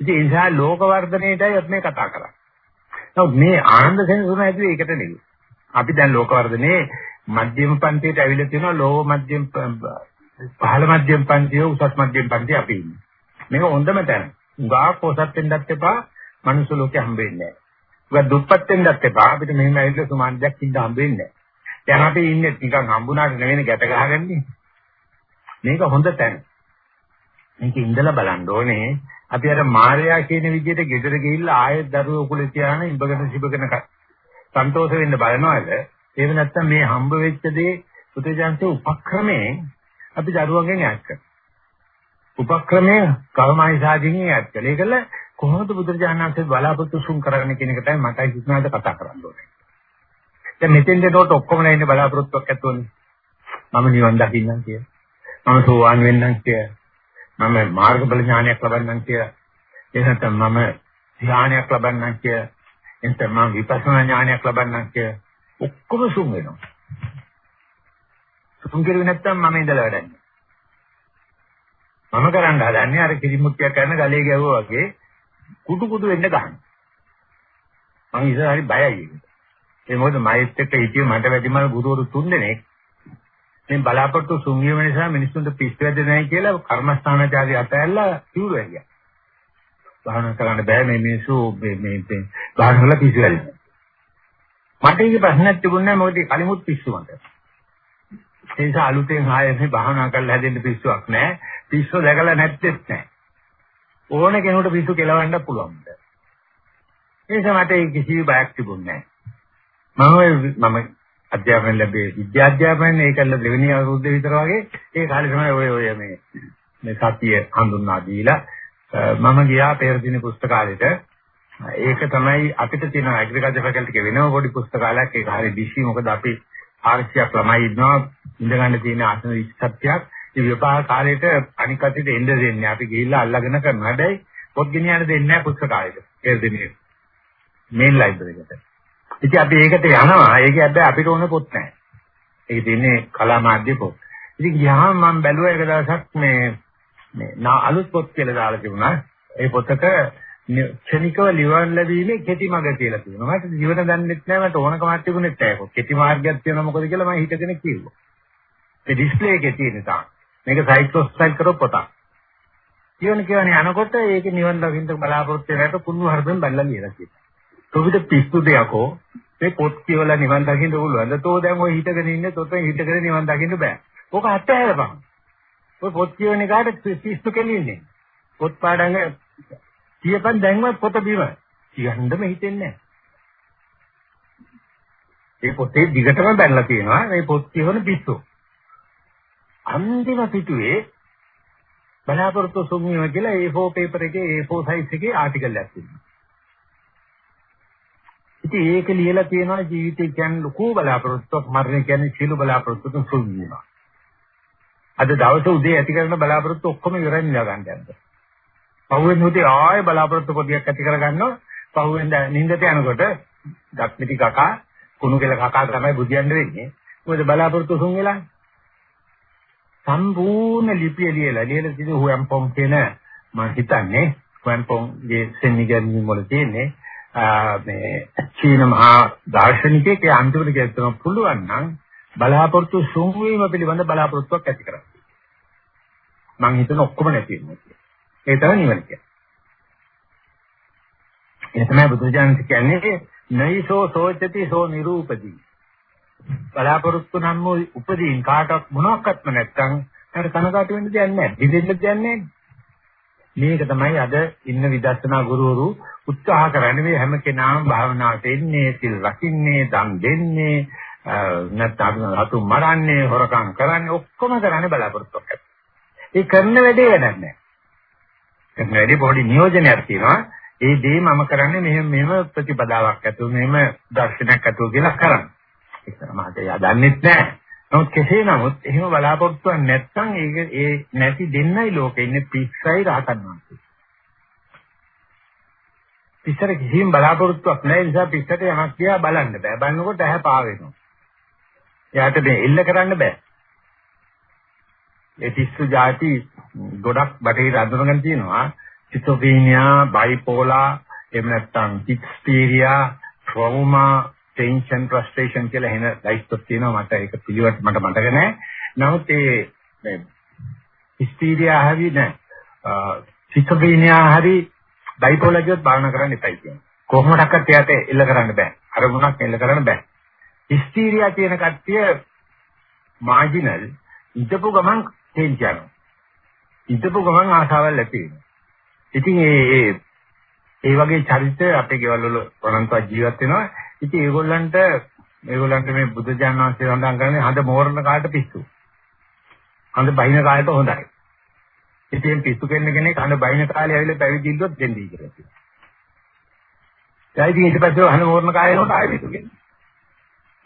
ඉතින් ඒ නිසා ලෝක වර්ධනයේටයි අපි මේ කතා කරන්නේ. නමුත් මේ ආනන්ද සෙනසුන ඇතුලේ ඒකට නෙවෙයි. අපි දැන් ලෝක වර්ධනයේ මධ්‍යම පන්තියට ඇවිල්ලා තියෙනවා ලෝක මධ්‍යම පහළ මධ්‍යම පන්තිය උසස් මධ්‍යම පන්තිය අපි ඉන්නේ. මේක හොඳම තැන. උගා කොසත් වෙන්නත් එපා, මනුස්ස ලෝකෙ හම්බ වෙන්නේ නැහැ. උගා දුප්පත් වෙන්නත් එපා, අපිට මෙහෙම ඇවිල්ලා සුමාන්දයක් ඉඳ හම්බ වෙන්නේ නැහැ. දැන් අපි ඉන්නේ නිකන් හම්බුනාට නෙවෙයි ගැට ගහගන්නේ. මේක හොඳ තැන. මේක ඉඳලා බලන්න ඕනේ. අපි අර මාර්යා කියන විදිහට ගෙදර ගිහිල්ලා ආයෙත් දරුවෝ කුලේ තියාන ඉඹගෙන සිබගෙන සන්තෝෂ වෙන්න බලනවාද? එහෙම නැත්නම් මේ හම්බ වෙච්ච දේ පුතේජාන්සේ උපක්‍රමයෙන් අපි දරුවගෙන් ඈත් කරනවා. උපක්‍රමයේ කර්මයි සාධිනේ ඈත් කළා. ඒකල කොහොමද බුදුරජාණන්සේ බලාපොරොත්තු සුන් කරගෙන කියන එකටයි මටයි හිතනවාද කතා කරන්න ඕනේ. දැන් මෙතෙන් දෙනකොට ඔක්කොම නැින්නේ බලාපොරොත්තුවක් ඇතුවනේ. මම නිවන් දකින්නම් කියලා. මම සෝවාන් වෙන්නම් කියලා. මම මාර්ගඵල ඥානයක් ලබන්නම් කියලා. එහෙම නැත්නම් මම ධ්‍යානයක් ලබන්නම් කියලා. එතන මම විපස්සනා ඥානයක් ලබන්නම් කියලා. ඔක්කොම සුන් වෙනවා. සුන් කෙරුවේ නැත්නම් මම ඉඳලා වැඩන්නේ. මම කරන්න හදන්නේ අර කිරිමුත්තියක් කරන ගලේ ගැහුවා වගේ කුඩු කුඩු වෙන්න ගන්න. මම ඉතින් හරි බයයි ඒකට. ඒ මොකද මයිත් එක්ක හිටියේ මට වැඩිමල් ගුරුවරු තුන් දෙනෙක් මේ බලාපොරොත්තු සුන්වීම නිසා මිනිස්සුන්ට පිස්සු වැදෙන්නේ නැහැ කියලා කර්මස්ථානාචාරي අතැල්ලා කිව්වා ඇරියා. භාවනා කරන්න බෑ මේ මිනිස්සු මේ මේ භාවනා කරලා පිස්සු වැදෙනවා. මට ඒක ප්‍රශ්නයක් තිබුණේ නැහැ මොකද කලිමුත් පිස්සු මට. ඒ නිසා අලුතෙන් ආයෙත් භාවනා කරලා හැදෙන්න පිස්සුවක් නැහැ. පිස්සු දැකලා නැත්තේත් නැහැ. ඕන කෙනෙකුට පිස්සු කෙලවන්න පුළුවන්. ඒ නිසා මට කිසි බයක් තිබුණේ නැහැ. මම මම අධ්‍යාපනය ලැබේ. විද්‍යාධ්‍යාපනය ඒකල්ල දෙවෙනි අවුරුද්ද විතර වගේ ඒ කාලේ තමයි ඔය ඔය මේ මේ සතිය හඳුන්වා දීලා මම ගියා පෙරදින පුස්තකාලෙට. ඒක තමයි අපිට තියෙන ඇග්‍රිකල්චර් ෆැකල්ටි එකේ වෙනම පොඩි පුස්තකාලයක්. ඒක හරිය බිසි මොකද අපි 400ක් ළමයි ඉන්නවා. ඉඳ ගන්න තියෙන ආසන 27ක් ඒ විපාක කාලේට අනික් අතට එන්න දෙන්නේ. අපි ගිහිල්ලා අල්ලගෙන කරනවා හැබැයි පොත් ගෙනියන්න දෙන්නේ නැහැ පුස්තකාලෙට. පෙරදිනේ මේන් ලයිබ්‍රරි එකට. ඉතින් අපි ඒකට යනවා. ඒක හැබැයි අපිට ඕන පොත් නැහැ. ඒක තියෙන්නේ කලා මාධ්‍ය පොත්. ඉතින් ගියාම මම බැලුවා එක දවසක් මේ මේ අලුත් පොත් කියලා දාලා තිබුණා. ඒ පොතක ක්ෂණිකව ලියවන්න ලැබීමේ කෙටි මඟ කියලා තියෙනවා. මට ජීවිත දන්නෙත් නැහැ මට ඕනකමක් තිබුණෙත් නැහැ. කෙටි මාර්ගයක් තියෙනවා මොකද කියලා මම හිතගෙන කිව්වා. ඒ ඩිස්ප්ලේ එකේ තියෙන තාක්. මේක සයිට් ක්‍රොස් සයිට් කරොත් පොතක්. කියවන කියවන යනකොට ඒක නිවන් දකින්න බලාපොරොත්තු වෙනකොට කුණු හරපෙන් බල්ලා ලියලා තියෙනවා. තොවිට පිස්සු දෙයක්ෝ මේ පොත් කියවලා නිවන් දකින්න පුළුවන්ද? තෝ දැන් ඔය හිටගෙන ඉන්නේ තොතෙන් හිටගෙන නිවන් දකින්න බෑ. ඕක අත්හැරපන්. ඔය පොත් කියවන එකට පිස්සු කෙලින්නේ. පොත් පාඩංග කියපන් දැන්වත් පොත බිම. කියන්නම හිතෙන්නේ නැහැ. ඒ පොතේ දිගටම බැලලා තියෙනවා මේ පොත් කියවන පිස්සු. අන්තිම පිටුවේ බලාපොරොත්තු සුන්නියම කියලා A4 paper එකේ A4 size එකේ ආටිකල් එකක් තියෙනවා. ඉතින් ඒක ලියලා තියෙනවා ජීවිතය කියන්නේ ලොකු බලාපොරොත්තුවක් මරණය කියන්නේ සියලු බලාපොරොත්තුන් සුන් වීම. අද දවසේ උදේ ඇති කරන බලාපොරොත්තු ඔක්කොම ඉවරයි නිලා ගන්න යනවා. පහුවෙන් උදේ ආයෙ බලාපොරොත්තු පොඩියක් ඇති කරගන්නවා. පහුවෙන් නිින්දට යනකොට දක්මිටි කකා කුණු කෙල කකා තමයි බුදියන්න වෙන්නේ. මොකද බලාපොරොත්තු සුන් වෙලා සම්පූර්ණ ලිපිය ලියලා ලියලා තියෙන හුවම්පොන් කියන මම හිතන්නේ හුවම්පොන්ගේ සෙන්නිගන් වල තියෙන්නේ මේ චීන මහා දාර්ශනිකයෙක් ඒ අන්තිමට කියන්න පුළුවන් නම් බලාපොරොත්තු සුන් වීම පිළිබඳ බලාපොරොත්තුවක් ඇති කරගන්න. මම හිතන ඔක්කොම නැති වෙනවා. ඒ තමයි නිවන කියන්නේ. ඒ තමයි බුදුජානක කියන්නේ නයිසෝ සෝචති සෝ නිරූපදී. බලාපොරොත්තු නම් උපදීන් කාටවත් මොනවත්ක්ම නැත්තම් ඒකට කනකාට වෙන්න දෙයක් නැහැ. දිදෙන්න දෙයක් නැහැ. මේක තමයි අද ඉන්න විදර්ශනා ගුරුවරු උත්සාහ කරන්නේ මේ හැම කෙනාම භාවනාවට එන්නේ, සිල් රකින්නේ, දන් දෙන්නේ, නැත්නම් හතු මරන්නේ, හොරකම් කරන්නේ ඔක්කොම කරන්නේ බලාපොරොත්තුවක් ඇති. ඒ කරන වැඩේ වැඩක් නැහැ. කරන වැඩේ පොඩි නියෝජනයක් තියෙනවා. ඒ දේ මම කරන්නේ මෙහෙම මෙහෙම ප්‍රතිපදාවක් ඇතුව මෙහෙම දර්ශනයක් ඇතුව කියලා කරන්නේ. ඒක තමයි මට යදන්නෙත් නැහැ. නමුත් කෙසේ නමුත් එහෙම බලාපොරොත්තුවක් නැත්නම් ඒක ඒ නැති දෙන්නයි ලෝකෙ ඉන්නේ පිස්සයි රහතන් වහන්සේ. පිස්සර කිසිම බලාපොරොත්තුවක් නැහැ නිසා පිස්සට යමක් තියා බලන්න බෑ. බලනකොට ඇහැ පා වෙනවා. එයාට මේ එල්ල කරන්න බෑ. ඒ පිස්සු જાති ගොඩක් බටහිර අඳුරගෙන තියෙනවා. සිතෝපීනියා, බයිපෝලා, එහෙම නැත්නම් හිස්ටීරියා, ට්‍රෝමා ටෙන්ෂන් ෆ්‍රස්ට්‍රේෂන් කියලා එන ලයිස්ට්ස් තියෙනවා මට ඒක පිළිවෙත් මට මතක නැහැ. නමුත් ඒ මේ හිස්ටීරියා හරි නෑ. සිකබීනියා හරි බයිපෝලර් කියොත් භාවනා කරන්න එපයි කියන්නේ. කොහොමඩක්වත් එයාට එල්ල කරන්න බෑ. අරමුණක් එල්ල කරන්න බෑ. හිස්ටීරියා කියන කට්ටිය මාජිනල් ඉඳපු ගමන් චේන්ජ් යනවා. ඉඳපු ගමන් ආසාවල් ඇති වෙනවා. ඉතින් ඒ ඒ වගේ චරිත අපේ ගෙවල් වල වරන්තව ජීවත් වෙනවා. ඉතින් ඒගොල්ලන්ට මේගොල්ලන්ට මේ බුද්ධ ඥානවාසී සඳහන් කරන්නේ හඳ මෝරන කාට පිස්සු. හඳ බහින කාලයට හොඳයි. ඉතින් පිස්සු කෙන්න කෙනෙක් හඳ බහින කාලේ ඇවිල්ලා පැවිදි ඉල්ලුවොත් දෙන්නේ කියලා කියනවා. ඊට ඊට පස්සේ හඳ මෝරන කාලේ නෝට ආයෙ පිස්සු කෙන්න.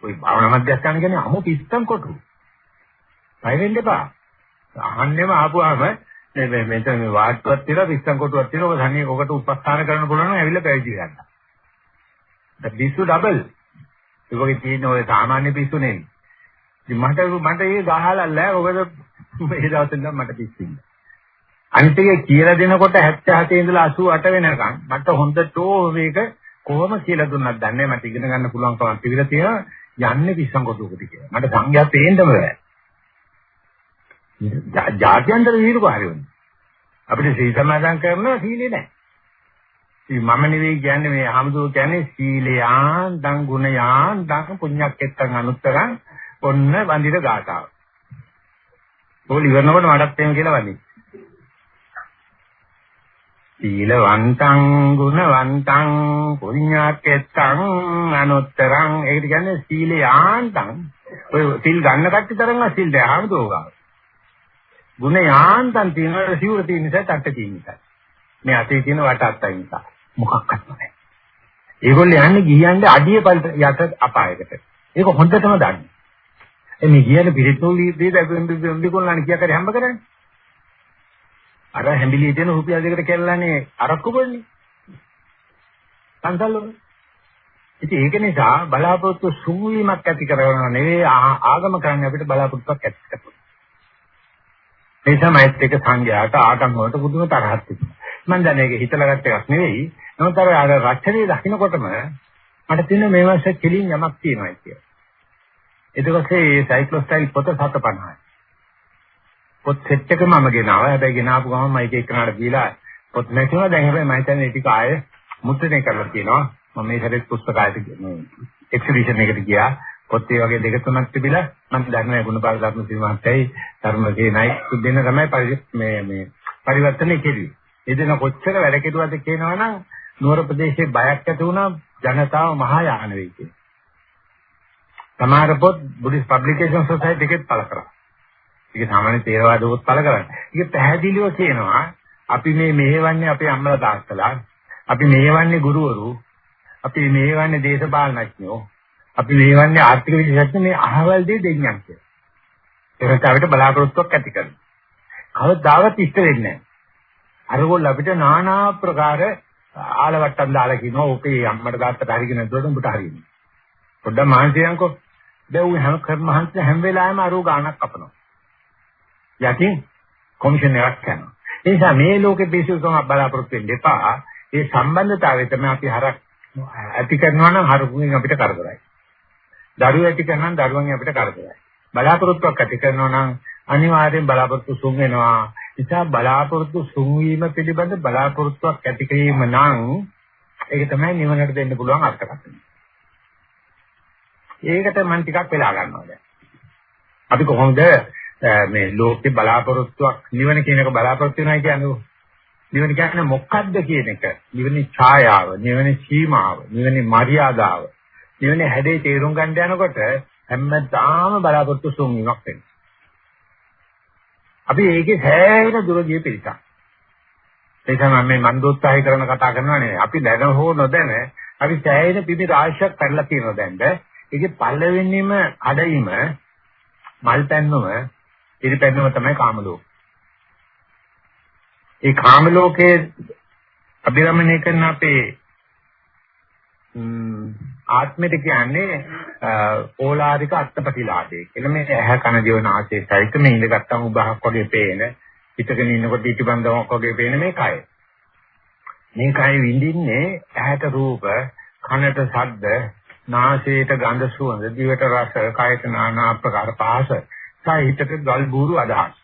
ওই භාවනා මධ්‍යස්ථාන කියන්නේ අමු පිස්සන් කොටු. බය වෙන්න එපා. අහන්නේම ආපුවාම මේ මෙතන මේ වාට්ටුවක් තියලා පිස්සන් කොටුවක් තියලා ඔබ ධනිය ඔකට උපස්ථාන කරන්න පුළුවන් නම් ඇවිල්ලා පැවිදි වෙන්න. පිස්සු ඩබල්. ඒ වගේ තියෙන ඔය සාමාන්‍ය පිස්සු නෙමෙයි. ඉතින් මට මට ඒ ගහලා නැහැ. ඔබද මේ දවස්වල නම් මට පිස්සින්න. අනිත් එක කියලා දෙනකොට 77 ඉඳලා 88 වෙනකන් මට හොඳටෝ මේක කොහොම කියලා දුන්නත් දන්නේ මට ඉගෙන ගන්න පුළුවන් කමක් තිබිලා තියෙනවා යන්නේ පිස්සන් කොටුවකට කියලා. මට සංඥා පේන්නම බෑ. ජාත්‍යන්තර විහිළුකාරයෝනේ. අපිට සී සමාදන් කරනවා සීලේ නැහැ. ඉතින් මම නෙවෙයි කියන්නේ මේ හමුදුව කියන්නේ සීලයාන් දන් ගුණයාන් දන් පුණ්‍යක්කෙත්තන් අනුත්තරං ඔන්න වන්දිත ගාථාව. ඕල ඉවරනකොට මටත් එහෙම කියලා වදින්න. සීලවන්තං ගුණවන්තං පුණ්‍යක්කෙත්තං අනුත්තරං ඒකට කියන්නේ සීලයාන්තං ඔය සිල් ගන්න කට්ටිය තරම්ම සිල් දැ හමුදුව ගාව. ගුණයාන්තං තියෙනවා සිවුර තියෙන නිසා තට්ට තියෙන නිසා. මේ අතේ තියෙන වට අත්තයි නිසා. මොකක්වත් නැහැ. ඒගොල්ලෝ යන්නේ ගියන්නේ අඩිය යට අපායකට. ඒක හොඳටම දන්නේ. එන්නේ ගියන පිරිතෝලි දේ විකොල්ලාන කියා කරේ හම්බ කරන්නේ. අර හැඹිලිය දෙන රුපියල් දෙකට කැල්ලානේ අරක්කු බොන්නේ. පන්සල් වල. ඉතින් ඒක නිසා බලාපොරොත්තු සුන්වීමක් ඇති කරනවා නෙවෙයි ආගම කරන්නේ අපිට බලාපොරොත්තුවක් ඇති කරනවා. ඒ තමයිත් එක සංඝයාට ආගම් වලට පුදුම තරහක් තිබුණා. මම දැන් ඒක හිතලා ගත්ත එකක් නෙවෙයි. නමුත් අර අර රචනයේ දකින්නකොටම මට තියෙන මේ මාසේ කෙලින් යමක් තියෙනවා කියලා. ඊට පස්සේ මේ සයික්ලෝස්ටයිල් පොත 750යි. පොත් සෙට් එක මම ගෙනාවා. හැබැයි ගෙනාපු ගමන් මම එක එකනට දීලා පොත් නැතිව දැන් හැබැයි මම හිතන්නේ ටික ආයේ මුද්‍රණය කරලා තියෙනවා. මම මේ හැරෙත් පුස්තකාලයට මේ එක්සිබිෂන් එකට ගියා. පොත් ඒ වගේ දෙක තුනක් තිබිලා මම දන්නේ ගුණපාල ධර්ම සිංහත්තයි ධර්මගේ නයි දෙන්න තමයි මේ මේ පරිවර්තනය කෙරුවේ. ඒ දෙන කොච්චර වැඩ කෙරුවද කියනවනම් නුවර ප්‍රදේශයේ බයක් ඇති වුණා ජනතාව මහා යාන වෙයි කියන. සමහර පොත් බුද්දිස් පබ්ලිකේෂන් සොසයිටි එකෙත් පළ කරා. ඒක සාමාන්‍ය තේරවාද පොත් පළ කරන්නේ. ඒක පැහැදිලිව කියනවා අපි මේ මෙහෙවන්නේ අපේ අම්මලා තාත්තලා, අපි මෙහෙවන්නේ ගුරුවරු, අපි මෙහෙවන්නේ දේශපාලනඥයෝ, අපි මෙහෙවන්නේ ආර්ථික විශේෂඥ මේ අහවල් දේ දෙන්නම් කියලා. ඒකට අපිට බලාපොරොත්තුවක් ඇති කරනවා. කවදාවත් ඉෂ්ට වෙන්නේ නැහැ. අරගොල්ල අපිට নানা ආකාර ආලවට්ටම් දාලා කියනවා ඕකේ අම්මට තාත්තට හරිගෙන නැතුවට උඹට හරියන්නේ. පොඩ්ඩක් මහන්සියන්කෝ. දැන් උන් හැම කර්ම මහන්සිය හැම වෙලාවෙම අරෝ ගාණක් කපනවා. යකින් කොමිෂන් එකක් කරනවා. ඒ නිසා මේ ලෝකේ පිසුකම බලාපොරොත්තු වෙන්න එපා. ඒ සම්බන්ධතාවය තමයි අපි හරක් ඇති කරනවා නම් හරුකුෙන් අපිට කරදරයි. දරුවෝ ඇති කරනවා නම් දරුවන් අපිට කරදරයි. බලාපොරොත්තුවක් ඇති කරනවා නම් අනිවාර්යෙන් බලාපොරොත්තු සුන් වෙනවා. නිසා බලාපොරොත්තු සුන් වීම පිළිබඳ බලාපොරොත්තුවක් ඇති කිරීම නම් ඒක තමයි නිවනට දෙන්න පුළුවන් අර්ථකථනය. ඒකට මම ටිකක් වෙලා ගන්නවා දැන්. අපි කොහොමද මේ ලෝකේ බලාපොරොත්තුවක් නිවන කියන එක බලාපොරොත්තු වෙනවා කියන්නේ. නිවන කියන්නේ මොකක්ද කියන එක. නිවනේ ඡායාව නිවනේ සීමාව නිවනේ මර්යාදාව. නිවනේ හැඩේ තේරුම් ගන්න යනකොට හැමදාම බලාපොරොත්තු සුන්වීමක් වෙනවා. අපි ඒකේ සෑහෙන දුර ගිය පිළිසක් ඒක තමයි මේ මන්දෝත්සාහය කරන කතා කරනවා නේ. අපි දැන හෝ නොදැන අපි සෑහෙන පිටි රාශියක් පැනලා තියෙනවා දැන්ද ඒකේ පළවෙනිම කඩයිම මල් පැන්නුම ඉරිපැන්නම තමයි කාම ලෝක. ඒ කාම ලෝකයේ අභිරමණය කරන අපේ ආත්මෙට කියන්නේ ඕලාරික අත්පටිලාභය කියලා මේ ඇහැ කන දිව නාසය සහිත මේ ඉඳගත්තුම උබහක් වගේ පේන පිටකගෙන ඉන්නකොට ඊටිබන්දමක් වගේ පේන මේ කය. මේ කය විඳින්නේ ඇහැට රූප, කනට ශබ්ද, නාසයට ගඳ සුවඳ, දිවට රස, කයට নানা ආකාර පහස සහිතක ගල් බూరు අදහස්.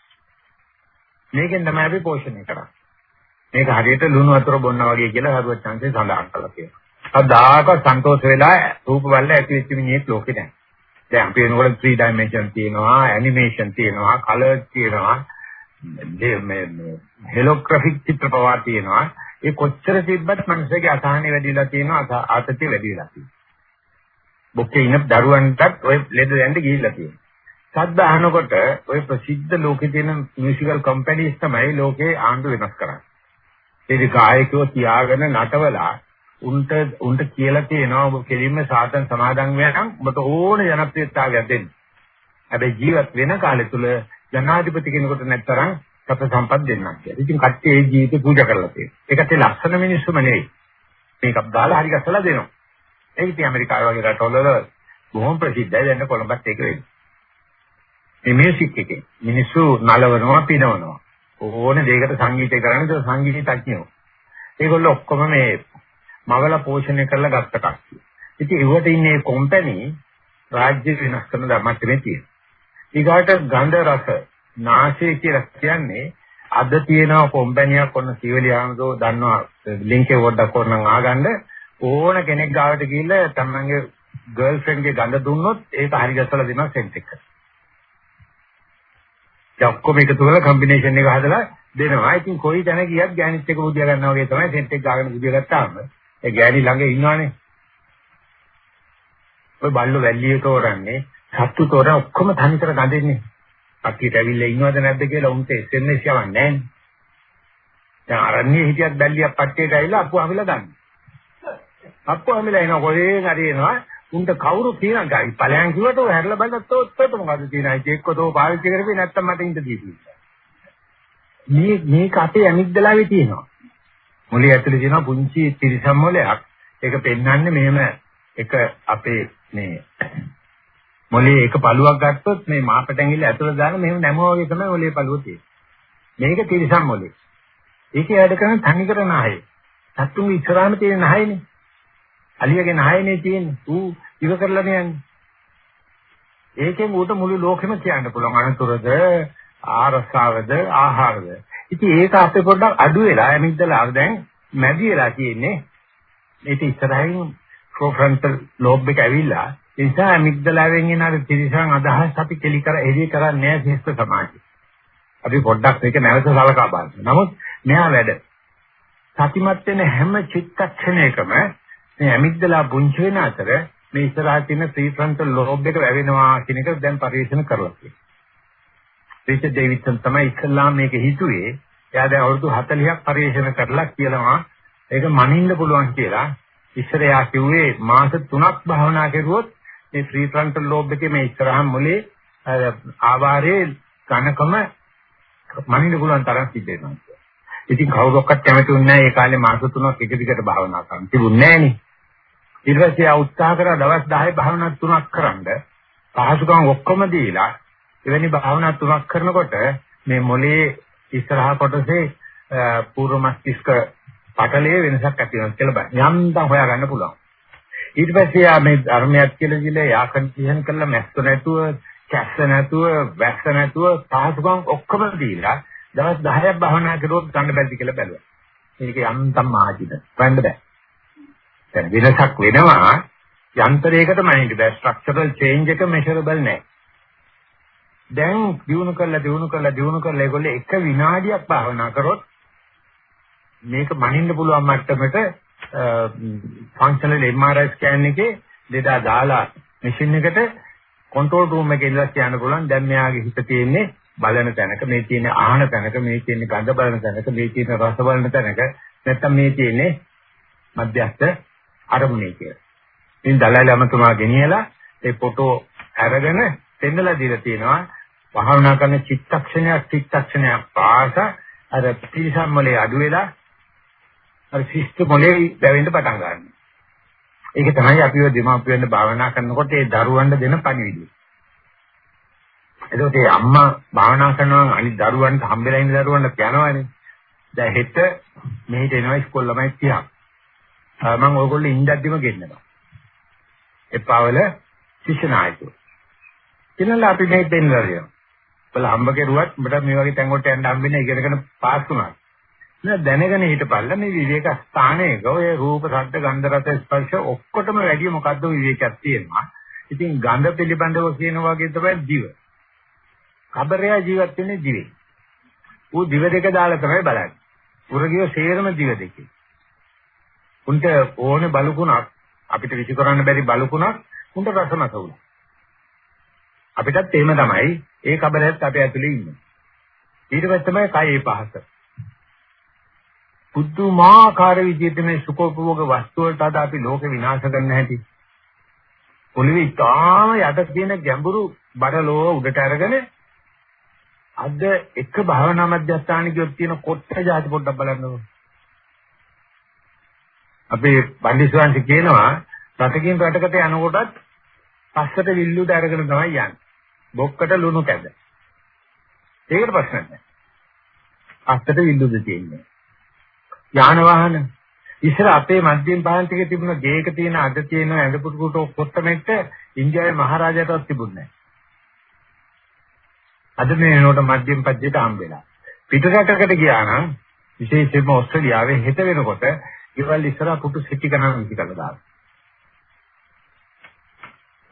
මේකෙන් තමයි අපි පෝෂණය කරන්නේ. මේක හරියට ලුණු වතුර බොන්න වගේ කියලා හරුවත් chance සඳහන් කළා කියනවා. අදාක සන්තෝෂ වෙලා රූප වල ඇති වෙච්ච මිනිහෙක් ලෝකේ නැහැ. දැන් අපි වෙනකොට 3 dimension තියෙනවා, animation තියෙනවා, color තියෙනවා, මේ හෙලෝග්‍රැෆික් චිත්‍ර පවා තියෙනවා. ඒ කොච්චර තිබ්බත් මනුස්සයගේ අසහනෙ වැඩිලා තියෙනවා, ආතතිය වැඩිලා තියෙනවා. බොක්කේ ඉන්න දරුවන්ටත් ඔය ලෙඩ දැන්න ගිහිල්ලා තියෙනවා. ශබ්ද අහනකොට ওই ප්‍රසිද්ධ ලෝකේ තියෙන මියුසිකල් කම්පැනිස් තමයි ලෝකේ ආණ්ඩු වෙනස් කරන්නේ. ඒ ගායකයෝ තියාගෙන නටවලා උන්ට උන්ට කියලා තියෙනවා ඔබ කෙලින්ම සාතන් සමාදන් වෙනකම් ඔබට ඕන ජනප්‍රියතාවයක් දෙන්න. හැබැයි ජීවත් වෙන කාලය තුල ජනාධිපති කෙනෙකුට නැත්තරම් සප සම්පත් දෙන්නම් කියලා. ඉතින් කට්ටිය ඒ ජීවිතේ පූජා කරලා තියෙනවා. ඒකට ලස්සන මිනිස්සුම නෙවෙයි. මේකක් දාලා හරි ගස්සලා දෙනවා. ඒක ඉතින් ඇමරිකාව වගේ රටවල බොහොම ප්‍රසිද්ධයි. දැන් කොළඹත් ඒක වෙන්නේ. මේ මියුසික් එකේ මිනිස්සු නලවනවා පිනවනවා ඕන දෙයකට සංගීතය කරන්නේ ඒ සංගීතඥයෝ ඒගොල්ලෝ ඔක්කොම මේ මවල පෝෂණය කරලා ගත්ත කට්ටිය. ඉතින් ඒවට ඉන්නේ කම්පැනි රාජ්‍ය වෙනස් කරන ධර්මත්‍රේ තියෙනවා. ඊගාට ගන්ධ රස නාසය කියලා කියන්නේ අද තියෙන කම්පැනියක් ඔන්න සීවලියාමදෝ දන්නවා ලින්ක් එක පොඩ්ඩක් කරනම් ආගන්න ඕන කෙනෙක් ගාවට ගිහිල්ලා තමන්ගේ ගර්ල් ෆ්‍රෙන්ඩ්ගේ ගඳ දුන්නොත් ඒක හරි ගැසලා දෙනවා සෙන්ට් එක. ඒ ඔක්කොම එකතු කරලා කම්බිනේෂන් එක හදලා දෙනවා. ඉතින් කොයි තැන ගියත් ගෑනිත් එක බුදියා ගන්නවා වගේ තමයි සෙන්ට් එක ගාගෙන බුදියා ගත්තාම ඒ ගෑණි ළඟ ඉන්නවනේ. ඔය බල්ලෝ වැල්ලිය තෝරන්නේ සත්තු තෝරන ඔක්කොම තනිකර ගඳින්නේ. කට්ටියට ඇවිල්ලා ඉන්නවද නැද්ද කියලා උන්ට SMS යවන්නේ නැහැ. දැන් අරන්නේ හිටියත් බැල්ලියක් පට්ටියට ඇවිල්ලා අප්පු අහමිලා ගන්න. අප්පු අහමිලා එනවා කොහේ හරි එනවා උන්ට කවුරු කියනවා ගයි ඵලයන් කිව්වට ඔය හැරලා බලද්දී ඔත්තට මොකද තියෙනවා ඒක එක්කතෝ පාවිච්චි කරපේ නැත්තම් මට ඉඳ දීපි මේ මේක අපේ ඇමිග්දලාවේ තියෙනවා. මොළේ ඇතුලේ තියෙනවා පුංචි තිරිසන් මොලයක් ඒක පෙන්වන්නේ මෙහෙම එක අපේ මේ මොලේ එක පළුවක් ගත්තොත් මේ මාපටැඟිල්ල ඇතුලේ දාන මෙහෙම නැමුවා වගේ තමයි මොලේ පළුව තියෙන්නේ. මේක තිරිසන් මොලේ ඒකේ වැඩ කරන තනිකර නායය සත්තුන්ගේ ඉස්සරහම තියෙන නායනේ. අලියගේ නායනේ තියෙන්නේ. ඌ ඉව කරලා යන්නේ. ඒකෙන් ඌට මුළු ලෝකෙම කියන්න පුළුවන් අනතුරුද ආරසාවද ආහාරද. ඉතින් ඒක අපේ පොඩ්ඩක් අඩු වෙලා ඇමිද්දලා දැන් මැදි වෙලා තියෙන්නේ. ඒක ඉස්සරහින් ප්‍රොෆ්‍රන්ටල් ලෝබ් එක ඇවිල්ලා ඒ නිසා ඇමිග්දලාවෙන් එන අර තිරිසන් අදහස් අපි කෙලි කර එළිය කරන්නේ නැහැ ශිෂ්ට සමාජය. අපි පොඩ්ඩක් මේක නැවත සලකා බලන්න. නමුත් මෙහා වැඩ සතිමත් වෙන හැම චිත්තක්ෂණයකම මේ ඇමිග්දලා පුංචි වෙන අතර මේ ඉස්සරහා තියෙන ප්‍රීෆ්‍රන්ටල් ලෝබ් එක වැවෙනවා කියන එක දැන් පරිශන කරලා තියෙනවා. රිචඩ් ඩේවිඩ්සන් තමයි ඉස්ලාම් මේක හිතුවේ. එයා දැන් අවුරුදු 40ක් පරිශන කරලා කියනවා ඒක මනින්න පුළුවන් කියලා. ඉස්සර එයා කිව්වේ මාස 3ක් භාවනා කරුවොත් මේ ප්‍රීෆ්‍රන්ටල් ලෝබ් එකේ මේ ඉස්සරහා මොලේ ආවාරයේ ඝනකම මනින්න පුළුවන් තරම් සිද්ධ වෙනවා. ඉතින් කවුරක්වත් කැමති වුණේ නැහැ ඒ කාලේ මාස 3ක් එක දිගට භාවනා කරන්න. තිබුණේ නැහනේ. ඊට පස්සේ ආ උත්සාහ කරා දවස් 10 භාවනා තුනක් කරන්න. පහසුකම් ඔක්කොම දීලා එවැනි භාවනා තුනක් කරනකොට මේ මොලේ ඉස්සරහා කොටසේ පූර්ව මස්තිෂ්ක පටලයේ වෙනසක් ඇති වෙනවා කියලා බලන්න. යම්තම් හොයාගන්න පුළුවන්. ඊට පස්සේ ආ මේ ධර්මයක් කියලා දිලා යාකන්ටිෂන් කරලා මැස්ස නැතුව, කැස්ස නැතුව, වැස්ස නැතුව පහසුකම් ඔක්කොම දීලා දවස් 10ක් භාවනා කරුවොත් ගන්න බැරිද කියලා බැලුවා. මේක යන්තම් මාජිද. ගන්න බෑ. දැන් වෙනසක් වෙනවා යන්ත්‍රයකටම නෙවෙයි බෑ ස්ට්‍රක්චරල් චේන්ජ් එක මෙෂරබල් නෑ. දැන් දිනු කරලා දිනු කරලා දිනු කරලා ඒගොල්ලෝ එක විනාඩියක් භාවනා කරොත් මේක මනින්න පුළුවන් මට්ටමට ෆන්ක්ෂනල් MRI ස්කෑන් එකේ දෙදා දාලා මැෂින් එකට කන්ට්‍රෝල් රූම් එකේ ඉඳලා කියන්න පුළුවන් දැන් මෙයාගේ හිත තියෙන්නේ බලන තැනක මේ තියෙන ආහන තැනක මේ තියෙන ගඳ බලන තැනක මේ තියෙන රස බලන තැනක නැත්තම් මේ තියෙන්නේ මධ්‍යස්ථ අරමුණේ කියලා. ඉතින් දලයි ළමතුමා ගෙනියලා ඒ ෆොටෝ අරගෙන දෙන්නලා දීලා තියෙනවා භාවනා කරන චිත්තක්ෂණයක් චිත්තක්ෂණයක් පාස අර ප්‍රතිසම්මලේ අඩු වෙලා අර ශිෂ්ට මොලේ වැවෙන්න පටන් ගන්නවා. ඒක තමයි අපිව දෙමාපියන් භාවනා කරනකොට ඒ දරුවන්ට දෙන පණිවිඩය. එතකොට ඒ අම්මා භාවනා කරනවා අනිත් දරුවන්ට හම්බෙලා ඉන්න දරුවන්ට කියනවානේ. දැන් හෙට මෙහෙට එනවා ඉස්කෝල ළමයි 30ක්. මම ඕගොල්ලෝ ඉඳද්දිම ගෙන්නවා. එපාවල ශිෂ්‍ය නායකයෝ. ඉතින්ලා අපි මේ දෙන්නවා කියනවා. බල හම්බ කෙරුවත් උඹට මේ වගේ තැන් වලට යන්න හම්බෙන්නේ ඉගෙනගෙන පාස් වුණා. නේද දැනගෙන හිටපල්ලා මේ විවේක ස්ථානයක ඔය රූප ශබ්ද ගන්ධ රස ස්පර්ශ ඔක්කොටම වැඩි මොකද්ද විවේකයක් තියෙනවා. ඉතින් ගඳ පිළිබඳව කියන වගේ තමයි දිව. කබරයා ජීවත් වෙන්නේ දිවේ. ඌ දිව දෙක දාලා තමයි බලන්නේ. උරගිය සේරම දිව දෙකේ. උන්ට ඕනේ බලුකුණක් අපිට විසි කරන්න බැරි බලුකුණක් උන්ට රසමස උනා. අපිටත් එහෙම තමයි ඒ කබරයත් අපේ ඇතුලේ ඉන්නේ. ඊට පස්සේ තමයි කයේ පහස. පුදුමාකාර විදිහට මේ සුඛෝපභෝග වස්තු වලට අද අපි ලෝක විනාශ කරන්න හැටි. පොළවේ තාම යට තියෙන ගැඹුරු බඩලෝ උඩට අරගෙන අද එක භාවනා මධ්‍යස්ථාන කියොත් තියෙන කොට්ට જાති පොඩ්ඩක් බලන්නකො. අපේ පඬිස්වාංශ කියනවා රටකින් රටකට යනකොටත් පස්සට විල්ලුට අරගෙන තමයි යන්නේ. බොක්කට ලුණු කැද. ඒකට ප්‍රශ්නයක් නැහැ. පස්සට විල්ලුද තියෙන්නේ. යාන වාහන ඉස්සර අපේ මධ්‍යම ප්‍රාන්තිකේ තිබුණ ගේක තියෙන අද තියෙන ඇඳපුටු කොට කොත්තමෙට්ට ඉන්දියාවේ මහරජාටවත් තිබුණේ නැහැ. අද මේ වෙනකොට මධ්‍යම පද්ධතියට හම්බ වෙලා. පිටරටකට ගියා නම් විශේෂයෙන්ම ඕස්ට්‍රේලියාවේ හෙට වෙනකොට ඊවල ඉස්සරහ පුටු සිටි ගණන් විසි කරලා දානවා.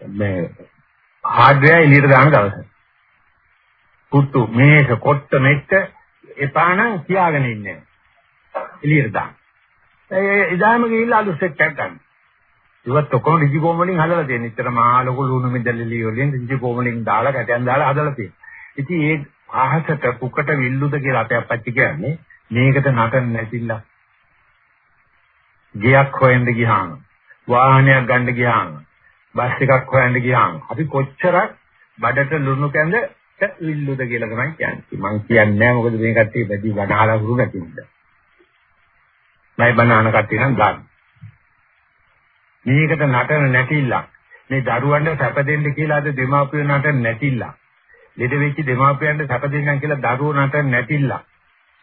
මේ හાર્ඩ්වෙයාර් එළියට දාන දවස. පුටු මේක කොට්ට මෙට්ට එපානම් කියාගෙන ඉන්නේ. එළියට දාන්න. ඒ ඉදාම ගිහිල්ලා අලුත් සෙට් එකක් ගන්න. ඉවත් ඔක්කොම රිජිකෝම වලින් හදලා තියෙන. ඉතර මහා ලොකු ලුණු මිදල්ලි වලින් රිජිකෝම වලින් දාලා කැටයන් දාලා හදලා තියෙන. ඉතින් ඒ අහසට පුකට විල්ලුද කියලා අපේ අපච්චි කියන්නේ මේකට නටන්න නැතිලා. ගියක් හොයන්න ගියාම වාහනයක් ගන්න ගියාම බස් එකක් හොයන්න ගියාම අපි කොච්චරක් බඩට ලුණු කැඳ විල්ලුද කියලා තමයි කියන්නේ. මම කියන්නේ නැහැ මොකද මේ කට්ටිය බැදී බනහලා වුරු නැතිද. මයි බනහන කට්ටිය නම් ගන්න. මේකට නටන නැතිලා මේ දරුවන්ට සැප දෙන්න කියලා අද දෙමාපියෝ නටන නැතිලා ලෙඩ වෙච්ච දෙමාපියන්ට සැප දෙන්නම් කියලා දරුවෝ නටන්න නැතිලා.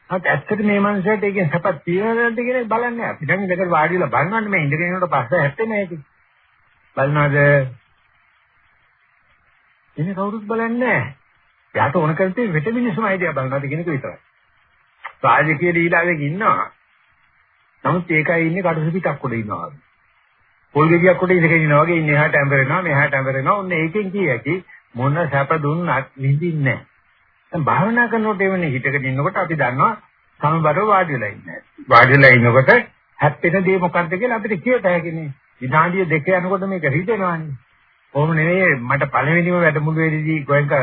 අත් ඇත්තට මේ මනුස්සයාට ඒකෙන් සැපක් තියෙනවද කියලා බලන්නේ අපි. දැන් දෙකට වාඩි වෙලා බලනවානේ මේ ඉඳගෙන ඉන්නකොට පස්ස හැප්පෙන්නේ නැති. බලනවාද? ඉන්නේ කවුරුත් බලන්නේ නැහැ. යාට ඕන කරන්නේ වෙට මිනිස්සුමයි දිහා බලනවාද කියන එක විතරයි. රාජකීය ලීලාවෙක ඉන්නවා. නමුත් ඒකයි ඉන්නේ කටුසු පිටක් උඩ ඉන්නවා. පොල් ගෙඩියක් උඩ ඉඳගෙන ඉනවා වගේ ඉන්න එහාට ඇඹරෙනවා මෙහාට ඇඹරෙනවා ඔන්න ඒකෙන් කියකි මොන සැප දුන්නත් නිදින්නේ නැහැ. දැන් භාවනා කරනකොට එවනේ හිතකට ඉන්නකොට අපි දන්නවා සමබරව වාඩි වෙලා ඉන්නේ. වාඩි වෙලා ඉන්නකොට හැප්පෙන දේ මොකක්ද කියලා අපිට කියත හැකිනේ. විනාඩිය දෙක යනකොට මේක රිදෙනවානේ. කොහොම නෙවෙයි මට පළවෙනිම වැඩමුළුවේදී ගෝයන්ක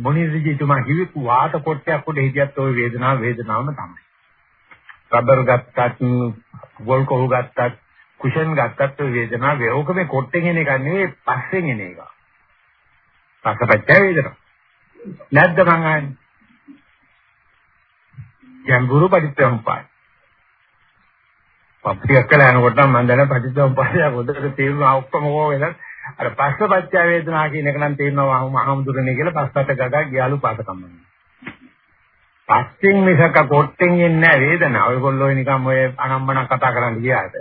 මොනිරජිතුමා කිව්වේ වාත කොටයක් උඩ හිටියත් ওই වේදනාව වේදනාවම තමයි. රබර් ගත්තත්, වෝල් කොහු ගත්තත්, කුෂන් ගත්තත් ওই වේදනාව වේෝක මේ කොට්ටෙන් එන එක නෙවෙයි පස්සෙන් එන එක. පස්සපච්චය වේදනාව. නැද්ද මං අහන්නේ? ගැඹුරු පරිත්‍යාගපාය. පප්පියක් කළා යනකොට මම දැන පරිත්‍යාගපාය පොඩට තේරුණා ඔක්කොම ඕක වෙලා අර පස්සපච්චය වේදනා කියන එක නම් තේරෙනවා මහමුදුරනේ කියලා පස්සට ගගා ගියාලු පාසකම්. පස්සෙන් මිසක කොට්ටෙන් එන්නේ වේදනාව. ඔයගොල්ලෝ නිකන් ඔය අනම්මන කතා කරන්න ගියාට.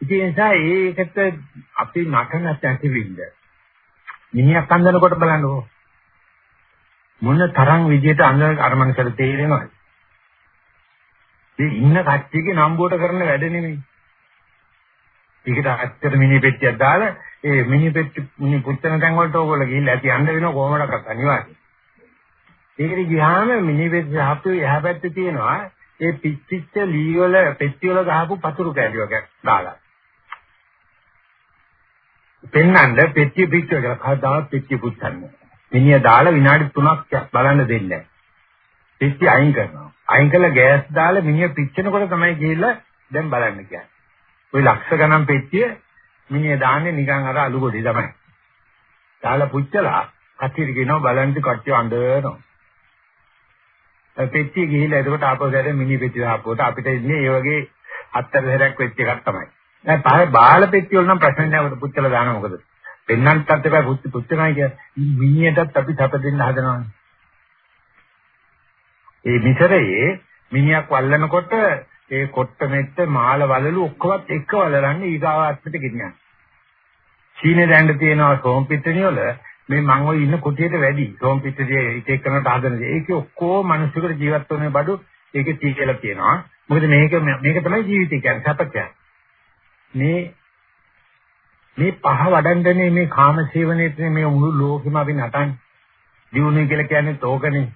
ඉතින් ඒ නිසා ඒකට අපි නටන ඇතිවින්ද. මිනිහක් අඳනකොට බලන්නකෝ. මොන තරම් විදියට අඳන අර මනසට තේරෙනවද? මේ ඉන්න කට්ටියගේ නම්බුවට කරන වැඩ නෙමෙයි. ඒකට ඇත්තට මිනි පෙට්ටියක් දාලා ඒ මිනි පෙට්ටි මිනි පුත්තන තැන් වලට ඕගොල්ලෝ ගිහිල්ලා ඇති යන්න වෙන කොහොමඩක්වත් අනිවාර්යයි. ඒකට ගියාම මිනි පෙට්ටි හප්පේ එහා පැත්තේ තියෙනවා ඒ පිච්චිච්ච ලී වල පෙට්ටි වල ගහපු පතුරු කැටි වගේ දාලා. පෙන්නන්න පෙට්ටි පිච්ච කියලා කවදාවත් පෙට්ටි පුච්චන්නේ. මිනිහා දාලා විනාඩි 3ක් බලන්න දෙන්නේ නැහැ. පෙට්ටි අයින් කරනවා. අයින් කළා ගෑස් දාලා මිනිහා පිච්චෙනකොට තමයි ගිහිල්ලා දැන් බලන්න කියන්නේ. ওই ලක්ෂ ගණන් පෙට්ටිය මිනිහ දාන්නේ නිකන් අර අලු ගොඩේ තමයි. දාලා පුච්චලා කට්ටියට කියනවා බලන්න කට්ටිය අඬනවා. පෙට්ටිය ගිහිල්ලා එතකොට ආපහු දැර මිනි පෙට්ටිය ආපුවට අපිට ඉන්නේ ඒ වගේ හතර හැරයක් වෙච්ච එකක් තමයි. දැන් පහේ බාල පෙට්ටිය වල නම් ප්‍රශ්න නැහැ උඩ පුච්චලා දානවා මොකද? පෙන්නන්නත් එපා පුච්ච පුච්චනයි කිය. මිනිහටත් අපි සැප දෙන්න හදනවානේ. ඒ මිසරේ මිනිහක් වල්ලනකොට ඒ කොට්ට මෙට්ට මාල වලලු ඔක්කොවත් එක වලලන්නේ ඊගාව අත්පිට ගෙනියන්නේ. චීනේ දැන්න තියෙනවා සෝම් පිටණිය වල මේ මං ඔය ඉන්න කුටියට වැඩි සෝම් පිටණිය ඉතේ කරනට හදන දේ. ඒකේ ඔක්කොම මිනිස්සුන්ට ජීවත් වෙන බඩු ඒකේ තී කියලා කියනවා. මොකද මේක මේක තමයි ජීවිතය කියන්නේ සපකයක්. මේ මේ පහ වඩන්නේ මේ කාම සේවනයේ මේ මුළු ලෝකෙම අපි නටන්නේ. දිනුනේ කියලා කියන්නේ තෝකනේ.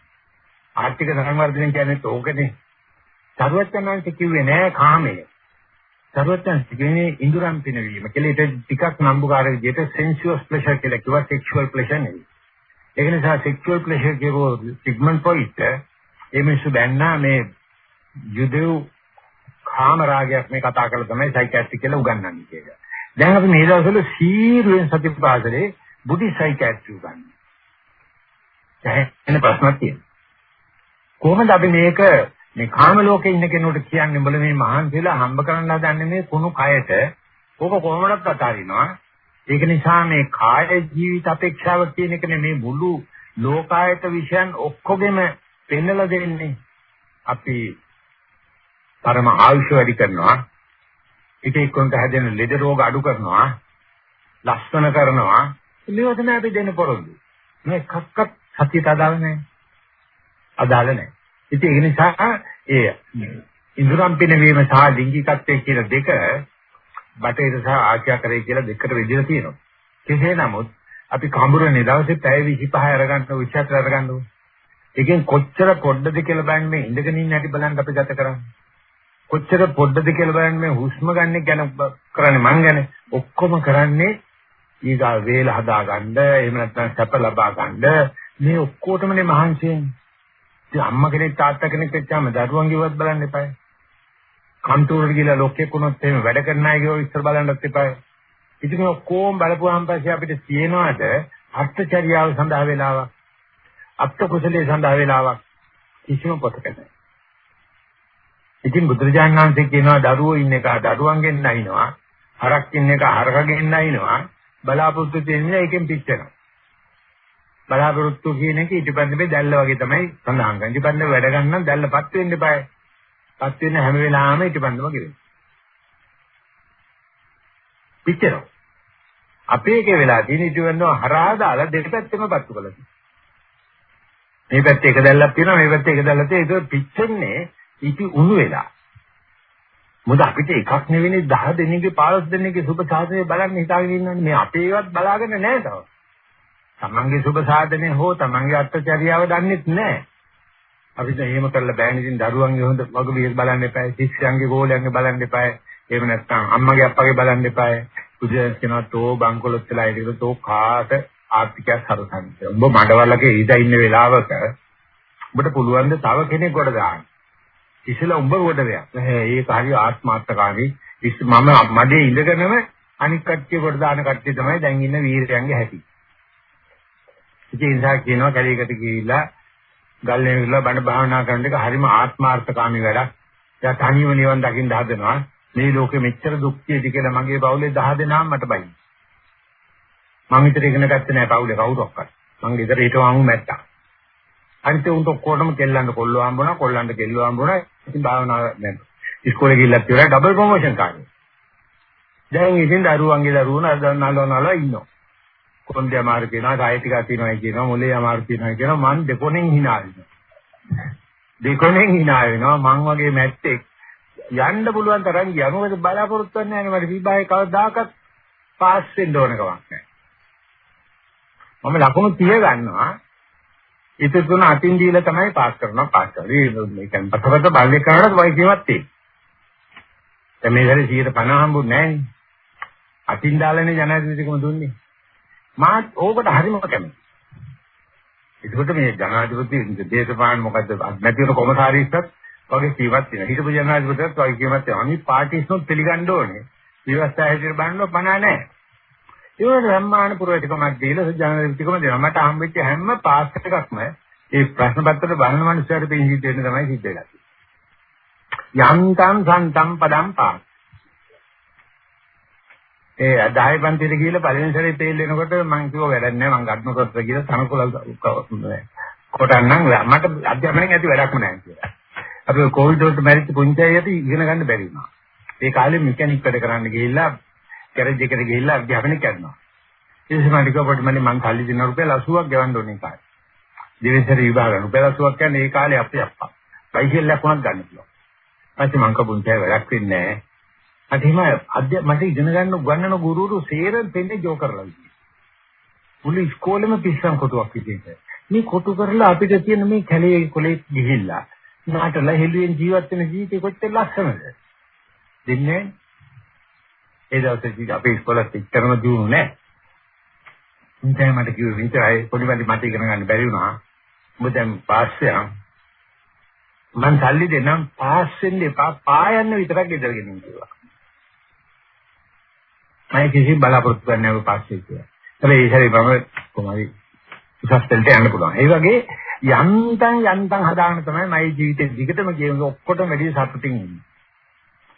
ආර්ථික සංවර්ධනය කියන්නේ තෝකනේ. සරුවචනන්ත කිව්වේ නෑ කාමය. සරුවචනන්ත කියන්නේ ඉඳුරම් පිනවීම කියලා ඒක ටිකක් නම්බුකාර විදිහට sensuous pleasure කියලා කිව්වා sexual pleasure නෙවෙයි. ඒක නිසා sexual pleasure කියවෝ සිග්මන්ඩ් ෆ්‍රොයිඩ් ඒ මිනිස්සු බැන්නා මේ යුදෙව් කාම රාගයක් මේ කතා කරලා තමයි සයිකියාට්‍රි කියලා උගන්වන්නේ කියලා. දැන් අපි මේ දවස්වල සීරුවෙන් සතිපාසලේ බුද්ධි සයිකියාට්‍රි උගන්වන්නේ. එහෙනම් ප්‍රශ්නක් තියෙනවා. කොහොමද අපි මේක මේ කාම ලෝකේ ඉන්න කෙනෙකුට කියන්නේ උඹල මේ මහන්සියලා හම්බ කරන්න හදන්නේ මේ කුණු කයට ඕක කොහොමදත් අතාරිනවා ඒක නිසා මේ කාය ජීවිත අපේක්ෂාව කියන එක මේ මුළු ලෝකායත විෂයන් ඔක්කොගෙම පෙන්නලා දෙන්නේ අපි පරම ආයුෂ වැඩි කරනවා ඊට එක්කන්ට හැදෙන ලෙඩ රෝග අඩු කරනවා ලස්සන කරනවා මේවා තමයි අපි දෙන්න පොරොන්දු මේ කක්කත් සත්‍යයට අදාළ නැහැ අදාළ නැහැ ඉතින් ඒ නිසා ඒ ඉඳුරම් පිනවීම සහ ලිංගිකත්වය කියන දෙක බටේර සහ ආශ්‍යාකරය කියලා දෙකට බෙදලා තියෙනවා. කෙසේ නමුත් අපි කඹුරනේ දවසේ පැය 25 අරගන්න 24 අරගන්න ඕනේ. ඒකෙන් කොච්චර පොඩ්ඩද කියලා බලන්නේ ඉඳගෙන ඉන්න හැටි බලන්න අපි ගත කරන්නේ. කොච්චර පොඩ්ඩද කියලා බලන්න මේ හුස්ම ගන්න ගැන කරන්නේ මං ගැන ඔක්කොම කරන්නේ ඊගා වේල හදා ගන්න එහෙම නැත්නම් සැප ලබා ගන්න මේ ඔක්කොටමනේ මහන්සියෙන් ඉතින් අම්මා කෙනෙක් තාත්තා කෙනෙක් වෙච්චාම දරුවන්ගේවත් බලන්න එපායි. කන්තෝරට ගිහලා ලොක්කෙක් වුණොත් එහෙම වැඩ කරන අයගේ ඉස්සර බලන්නත් එපායි. ඉතින් මේ කොම් බලපුවාම පස්සේ අපිට තියෙනවාද අර්ථචර්යාව සඳහා වෙලාවක් අත්ත කුසලයේ සඳහා වෙලාවක් කිසිම පොතක නැහැ. ඉතින් බුදුරජාණන් වහන්සේ කියනවා දරුවෝ ඉන්න එක දරුවන්ගෙන් නැිනවා හරක් ඉන්න එක හරකගෙන් නැිනවා බලාපොරොත්තු දෙන්නේ ඒකෙන් පිච්චෙනවා. බලාපොරොත්තු කියන එක ඊටපස්සේ දැල්ල වගේ තමයි සඳහන් කරන්නේ. ඊටපස්සේ වැඩ ගන්න දැල්ලපත් වෙන්න eBay. පත් වෙන හැම වෙලාවෙම ඊටපස්සම ගෙවෙනවා. පිටරෝ. අපේ එකේ වෙලා තියෙන ඊටවන්නව හරහා දාලා දෙපැත්තෙම පත්තු කළා. මේ පැත්තේ එක දැල්ලක් තියෙනවා මේ පැත්තේ එක දැල්ලක් තියෙනවා ඒක පිච්චෙන්නේ ඉති උණු වෙලා. මොකද අපිට එකක් නෙවෙයි 10 දෙනෙක්ගේ 15 දෙනෙක්ගේ සුබ සාධනය බලන්න හිතාගෙන ඉන්නවනේ. මේ අපේවත් බලාගෙන නැහැ තව. තමන්ගේ සුබ සාධනය හෝ තමන්ගේ අත්චරියාව දන්නෙත් නැහැ. අපිට එහෙම කරලා බෑනේ ඉතින් දරුවන්ගේ හොඳ වග බලන්න එපායි, ශිෂ්‍යයන්ගේ ගෝලයන්ගේ බලන්න එපායි. එහෙම නැත්නම් අම්මගේ අප්පගේ බලන්න එපායි. බුදුන් කියනවා තෝ බංකොලොත් වෙලා ඉතින් තෝ කාට ආර්ථිකයක් හරසන්නේ. උඹ මඩවලක ඉඳ ඉන්න වෙලාවක උඹට පුළුවන් ද තව කෙනෙක් කොට දාන්න. ඉස්සෙල්ලා උඹ කොට දෙයක්. ඒක හරි ආත්මාර්ථකාරී. මම මඩේ ඉඳගෙනම අනික් කට්ටිය කොට දාන කට්ටිය තමයි දැන් ඉන්න වීරයන්ගේ හැටි. ඉතින් ඒ නිසා කියනවා කැලේකට ගිහිල්ලා ගල්ලේ විලා බණ භාවනා කරන එක හරිම ආත්මාර්ථකාමී වැඩක්. එයා තනියම නිවන් දකින්න හදනවා. මේ ලෝකෙ මෙච්චර දුක් තියෙදි කියලා මගේ පවුලේ 10 දෙනාම මට බයි. මම විතර ඉගෙන ගත්තේ නැහැ පවුලේ කවුරක්වත්. මං ගෙදර හිටවමු මැට්ටා. අනිත් උන්ට ඔක්කොටම කෙල්ලන්ට කොල්ලෝ හම්බුණා, කොල්ලන්ට කෙල්ලෝ හම්බුණා. ඉතින් භාවනාව දැන් ඉස්කෝලේ ගිහිල්ලත් ඉවරයි ඩබල් ප්‍රොමෝෂන් කාර්යය. දැන් ඉතින් දරුවන්ගේ දරුවෝ නලනලලා ඉන්නවා. කොන්දේ අමාරු කියනවා, කාය ටිකක් තියෙනවා කියනවා, මොලේ අමාරු තියෙනවා කියනවා. මං දෙකොනෙන් hina වෙනවා. දෙකොනෙන් hina වෙනවා. මං වගේ මැට්ටෙක් යන්න පුළුවන් තරම් ගියා. මොකද බලාපොරොත්තු වෙන්නේ නැහැ මට විභාගය කවදාකවත් පාස් වෙන්න ඕන කමක් නැහැ. මම ලකුණු 30 ගන්නවා. ඉතින් තුන අතින් දීලා තමයි පාස් කරනවා පාස් කරනවා. මේ කියන්නේ පතපත බල්ලේ කරනකොට වයි කියවත් තියෙන්නේ. දැන් මේ හැරේ 150 හම්බුනේ නැහැ නේ. අතින් දාලානේ ජනාධිපතිකම දුන්නේ. මාත් ඕකට හරිම කැමතියි. ඒකට මේ ජනාධිපති දේශපාලන මොකද්ද නැති වෙන කොමසාරිස්සත් වගේ කීවක් තියෙනවා. හිටපු ජනාධිපතිත් වගේ කීවක් තියෙනවා. අනිත් පාටිස්නොත් පිළිගන්න ඕනේ. විවස්ථා හැටියට බලන්න පණ නැහැ. ඒකට සම්මාන පුරවැසිකමක් දීලා ජනාධිපතිකම දෙනවා. මට හම්බෙච්ච හැම පාස් එකක්ම ඒ ප්‍රශ්න පත්‍රයට බලන මනුස්සයර දෙන්න සිද්ධ වෙන තමයි සිද්ධ වෙලා තියෙන්නේ. යන්තම් සන්තම් පදම් පාස්. ඒ 10 පන්තියට ගිහලා පළවෙනි සැරේ තේල් වෙනකොට මම කිව්වා වැඩක් නැහැ මම ගන්නකොට කියලා තනකොළ කොටන්නම් මට අධ්‍යාපනයෙන් ඇති වැඩක්ම නැහැ කියලා. අපි කොවිඩ් වලට මැරිච්ච පුංචි අයට ඉගෙන ගන්න බැරි වුණා. ඒ කාලේ මෙකැනික් වැඩ කරන්න ගිහිල්ලා ගෑරේජ් එකට ගිහිල්ලා අධ්‍යාපනය කරනවා. ඊට පස්සේ මම කිව්වා මට මම කල්ලි දෙන රුපියල් 80ක් ගෙවන්න ඕනේ කාලේ. දිවෙසර විභාග රුපියල් 80ක් කියන්නේ ඒ කාලේ අපේ අප්පා. බයිසිකල් එකක් වුණත් ගන්න පුළුවන්. ඊපස්සේ මං කපුන්චය වැඩක් වෙන්නේ නැහැ. අද එහෙම අධ්‍ය මට ඉගෙන ගන්න උගන්නන ගුරුවරු සේරම දෙන්නේ ජෝ කරලා ඉන්නේ. මුළු ඉස්කෝලේම පිස්සන් කොටුවක් විදිහට. මේ කොටු කරලා අපිට තියෙන මේ කැලේ කොලේ ගිහිල්ලා නාටල හෙළුවෙන් ජීවත් වෙන ජීවිතේ කොච්චර ලස්සනද? දෙන්නේ ඒ දවසේ අපේ ඉස්කෝලේ පිටරම දුණු නෑ. ඉතින් මට කිව්ව විතරයි පොඩි වැඩි මට ඉගෙන ගන්න බැරි වුණා. ඔබ දැන් පාස් වෙනවා. මං සල්ලි දෙන්නම් පාස් වෙන්න එපා පායන්න විතරක් ගෙදරගෙන ඉන්න කිව්වා. මම කිසි බලාපොරොත්තු වෙන්නේ නැහැ පස්සේ කියලා. හැබැයි ඒ හැරි මම කොහොමයි උසස් තැනට යන්න පුළුවන්. ඒ වගේ යන්තම් යන්තම් හදාගෙන තමයි මගේ ජීවිතේ දිගටම ගියේ ඔක්කොටම වැඩි සතුටින් ඉන්නේ.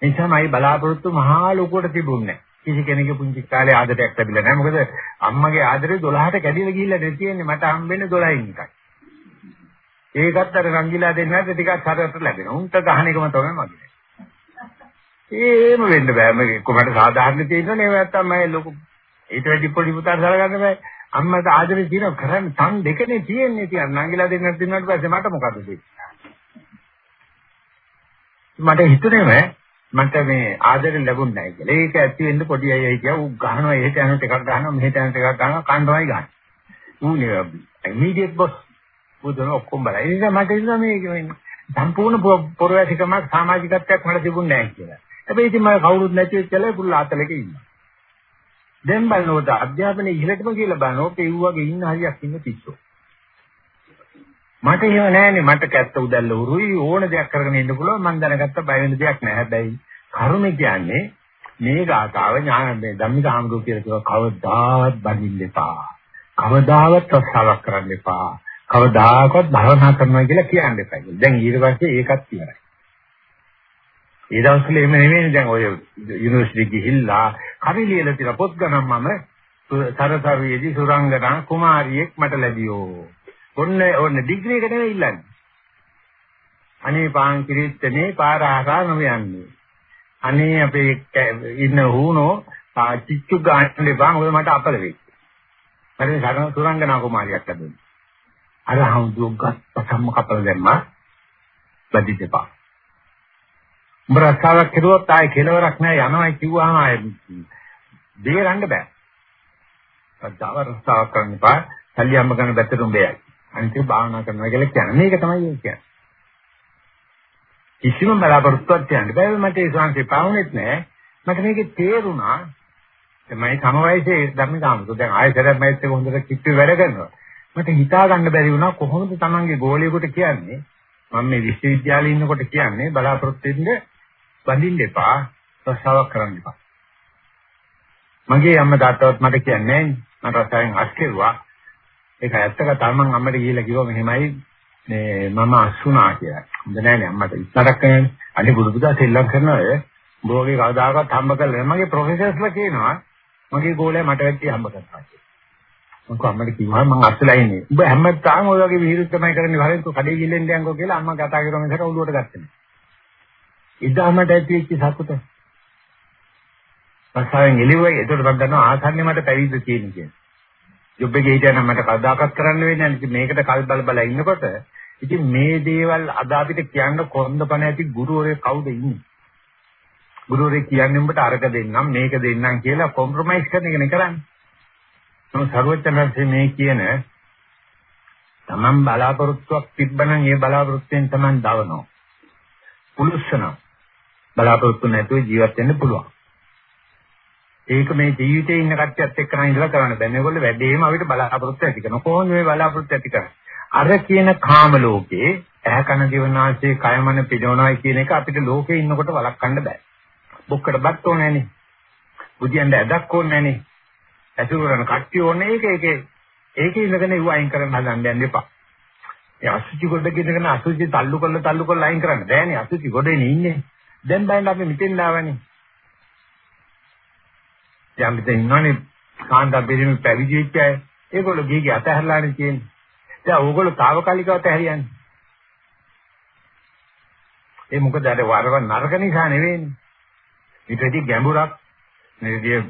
ඒ නිසා මගේ බලාපොරොත්තු මහා ලොකුවට තිබුණේ කිසි කෙනෙකුගේ පුංචි කාලේ ආදරයක් ලැබිලා නැහැ. මොකද අම්මගේ ආදරේ 12ට කැඩිලා ගිහිල්ලා දෙ තියෙන්නේ. මට හම්බෙන්නේ 12න් එකයි. ඒකත් අර රංගිලා දෙන්නේ නැද්ද? ටිකක් හතරට ලැබෙනවා. උන්ට ගහන එකම තමයි මගේ. ඒම වෙන්න බෑ. මේක කොහොමද සාධාරණ තියෙනවනේ? ඒ නැත්තම් මම ලොකු ඊට වැඩි පොඩි පුතාට සලකන්න බෑ. අම්මට ආදරේ තියෙන කරන්නේ තන් දෙකනේ තියෙන්නේ. තියන් නංගිලා දෙන්නත් දිනුවාට පස්සේ මට මොකද මට හිතුනේම මට මේ ආදරේ ලැබුණ නැහැ කියලා. ඒක ඇති වෙන්න පොඩි අයයි කිය ඌ ගහනවා එහෙට යන ටිකක් ගහනවා මෙහෙට යන ටිකක් ගහනවා කණ්ඩායමයි ගන්න. ඌ නේ ඉමීඩියට් බොස් ඌ දන ඔක්කොම බලයි. ඒ නිසා මට හිතුණා මේ සම්පූර්ණ පොරවැසිකමක් සමාජිකත්වයක් මට තිබුණ නැහැ කියලා. හැබැයි ඉතින් මම කවුරුත් නැති වෙච්චලා පුල් ආතලක ඉන්නවා. දැන් බලනකොට අධ්‍යාපනයේ ඉහළටම කියලා බලනකොට ඒ වගේ ඉන්න හරියක් ඉන්න පිස්සෝ. මට එහෙම නෑනේ මට කැත්ත උදැල්ල උරුයි. ඕන දෙයක් කරගෙන ඉන්න පුළුවන්. මම දැනගත්ත බය වෙන දෙයක් නෑ. හැබැයි කර්ම කියන්නේ මේ ගාතාව ඥාන මේ ධම්මික හාමුදුරුවෝ කියලා කිව්වා කවදාවත් බඳින්න එපා. කවදාවත් රස්සාවක් කරන්න එපා. කවදාකවත් භවනා කරනවා කියලා කියන්න එපා. දැන් ඊට පස්සේ ඒකත් ඉවරයි. ඒ දවස්වල එහෙම නෙවෙයි දැන් ඔය යුනිවර්සිටි ගිහිල්ලා කවි ලියලා තියෙන පොත් ගණන් මම සරසවියේදී සුරංගනා කුමාරියෙක් මට ලැබියෝ. ඔන්න ඔන්න ඩිග්‍රී එක නෙවෙයි ඉල්ලන්නේ. අනේ පාන් කිරිත්තනේ පාර ආසා නොයන්නේ. අනේ අපේ ඉන්න හුනෝ චිච්චු ගන්න එපා මොකද මට අපල වෙයි. මට සරණ සුරංගනා කුමාරියක් ලැබුණා. අර හවුදුක් ගත්ත සම්ම කපල දැම්මා. බදිතපා. උඹ රස්සාවක් කෙරුවොත් ආයේ කෙලවරක් නැහැ යනවා කිව්වහම ආයේ දෙරන්න බෑ. සද්ධාව රස්සාවක් කරන්න එපා. සල්ලියම්ම කරන පැත්තට උඹයයි. අනිත් ඒ භාවනා කරනවා කියලා කියන්නේ. මේක තමයි කියන්නේ. කිසිම බලාපොරොත්තුවක් තියන්න බෑ මට ඒ ශාන්ති පාවුනේත් නෑ. මට මේකේ තේරුණා මම සම වයසේ ධර්මකාමතු දැන් ආයෙසරක් මයිත් එක හොඳට කිට්ටු වැඩ කරනවා. මට හිතා ගන්න බැරි වුණා කොහොමද Tamange ගෝලියෙකුට කියන්නේ මම මේ විශ්වවිද්‍යාලේ ඉන්නකොට කියන්නේ බලාපොරොත්තු වෙන්න බඳින්න එපා රස්සාවක් කරන්න එපා. මගේ අම්මා තාත්තවත් මට කියන්නේ මට රස්සාවෙන් අස් කෙරුවා. ඒක ඇත්තක තමන් අම්මට ගිහිල්ලා කිව්වා මෙහෙමයි මේ මම අසුණා කියලා. හොඳ නෑනේ අම්මට ඉස්සරක් කරන්නේ. අනේ බුදු පුදා සෙල්ලම් කරන අය බෝගේ කවදාකවත් හම්බ කරලා මගේ ප්‍රොෆෙසර්ස්ලා කියනවා මගේ ගෝලයා මට වැටි හම්බ කරනවා කියලා. මම අම්මට කිව්වා මම අස්සලා ඉන්නේ. ඔබ හැමදාම ඔය වගේ විහිළු තමයි කරන්නේ වරෙන් තු කඩේ ගිල්ලෙන් යන්කෝ කියලා අම්මා කතා කරුවා මිසක ඔළුවට ගත්තේ නෑ. ඉදාමට ඇතිවෙච්ච සතුට. පස්සෙන් එළිවෙයි ඒකට මම දන්නවා ආසන්නේ මට පැවිද්ද තියෙන කියලා. ජොබ් එකේ හිටියනම් මට කවදාකවත් කරන්න වෙන්නේ නැහැ. මේකට කල් බල බල ඉන්නකොට ඉතින් මේ දේවල් අද අපිට කියන්න කොන්දපණ ඇති ගුරුවරේ කවුද ඉන්නේ? ගුරුවරේ කියන්නේ උඹට අරක දෙන්නම් මේක දෙන්නම් කියලා කොම්ප්‍රොමයිස් කරන එකනේ කරන්නේ. නමුත් සර්වඥාන්සේ මේ කියන තමන් බලාපොරොත්තුවක් තිබ්බනම් ඒ බලාපොරොත්තුෙන් තමන් දවනවා. පුලුස්සනවා. බලාපොරොත්තු නැතුව ජීවත් වෙන්න පුළුවන්. ඒක මේ ජීවිතේ ඉන්න කට්ටියත් එක්ක නම් ඉඳලා කරන්න බෑ. මේගොල්ලෝ වැඩේම අපිට බලාපොරොත්තු ඇති කරනවා. කොහොමද මේ බලාපොරොත්තු ඇති කරන්නේ? අර කියන කාම ලෝකේ ඇහැ කන දිවනාසය කය මන පිටවනවායි කියන එක අපිට ලෝකේ ඉන්නකොට වළක්වන්න බෑ. බොක්කට බත් ඕනේ නැනේ. බුදියන්ට ඇදක් ඕනේ නැනේ. ඇසුරු කරන කට්ටිය ඕනේ ඒක ඒකේ ඒකේ ඉඳගෙන ඉව අයින් කරන්න හදන්න යන්න එපා. ඒ අසුචි ගොඩක ඉඳගෙන අසුචි තල්ලු කරලා තල්ලු කරලා අයින් කරන්න බෑනේ අසුචි ගොඩේනේ ඉන්නේ. දැන් බලන්න අපි මෙතෙන් ආවනේ. දැන් මෙතන ඉන්නවනේ කාන්තා බෙරිමි පැවිදි වෙච්ච අය. ඒගොල්ලෝ ගිහිගේ අතහැරලානේ තියෙන්නේ. දැන් ඕගොල්ලෝ తాවකාලිකව අතහැරියන්නේ. ඒ මොකද අර වරව නරක නිසා නෙවෙයිනේ. ඊට වැඩි ගැඹුරක් නිර්දිය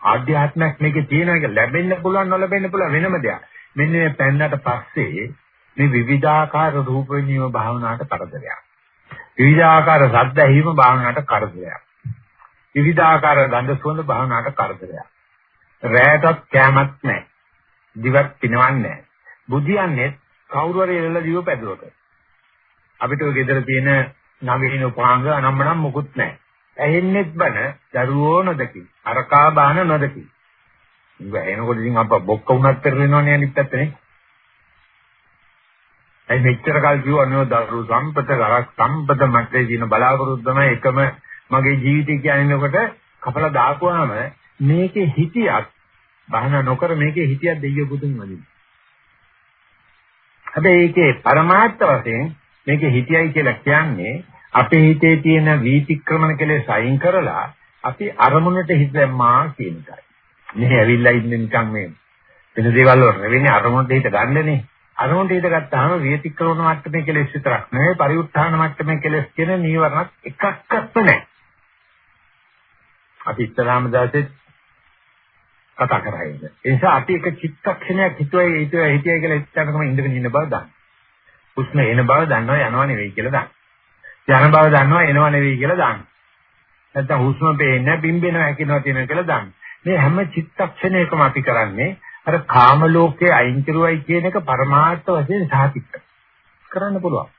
ආධ්‍යාත්මයක් මේකේ තියෙන එක ලැබෙන්න පුළුවන් නොලැබෙන්න පුළුවන් වෙනම දෙයක්. මෙන්න මේ පෙන්නට පස්සේ මේ විවිධාකාර රූප විඤ්ඤාණ භාවනාවට කරදරයක්. විවිධාකාර ශබ්ද ඇහිම භාවනාවට කරදරයක්. විවිධාකාර ගන්ධ සුවඳ භාවනාවට කරදරයක්. රැයටත් කැමත් නැහැ. දිවක් පිනවන්නේ නැහැ. බුදියන්නේ කවුරු හරි එළලා දිව පැදුවක. අපිට ඔය ගෙදර තියෙන නවීන උපාංග අනම්මනම් මොකුත් නැහැ. ඇහෙන්නෙත් බන දරුවෝ නොදකි. අරකා බාන නොදකි. ඉතින් එනකොට ඉතින් අප බොක්ක උනත් පෙරලෙනවනේ අනිත් පැත්තනේ. ඒ මෙච්චර කල් කිව්වනේ දරු සම්පත කරක් සම්පත මැත්තේ දින බලාපොරොත්තු එකම මගේ ජීවිතය කියනකොට කපලා දාපුවාම මේකේ හිතියක් බහන නොකර මේකේ හිතියක් දෙයිය බුදුන් වදින. හැබැයි ඒකේ પરමාර්ථ වශයෙන් මේකේ හිතියයි කියලා කියන්නේ අපේ හිතේ තියෙන වීතික්‍රමණ කෙලෙස් අයින් කරලා අපි අරමුණට හිත දැම්මා කියන එකයි. මෙහි ඇවිල්ලා ඉන්නේ නිකන් මේ වෙන දේවල් වල නෙවෙයි අරමුණට හිත ගන්නනේ. අරමුණට හිත ගත්තාම වීතික්‍රමණ මට්ටමේ කෙලෙස් විතරක් නෙවෙයි පරිඋත්ථාන මට්ටමේ කෙලෙස් කියන නීවරණත් එකක්වත් නැහැ. අපි ඉස්ලාම දාසෙත් කතා කරන්නේ. ඒ නිසා අපි එක චිත්තක්ෂණයක් හිතුවයි හිතුවයි හිතියයි කියලා හිතනකම ඉඳගෙන ඉන්න බව දන්න. උස්ම එන බව දන්නවා යනවා නෙවෙයි කියලා දන්න. යන බව දන්නවා එනවා නෙවෙයි කියලා දන්න. නැත්නම් හුස්ම පේන්නේ බිම්බෙනවා හැකිනවා තියෙනවා කියලා දන්න. මේ හැම චිත්තක්ෂණයකම අපි කරන්නේ අර කාම ලෝකයේ අයින් කරුවයි කියන එක පරමාර්ථ වශයෙන් සාතික කරන්න පුළුවන්.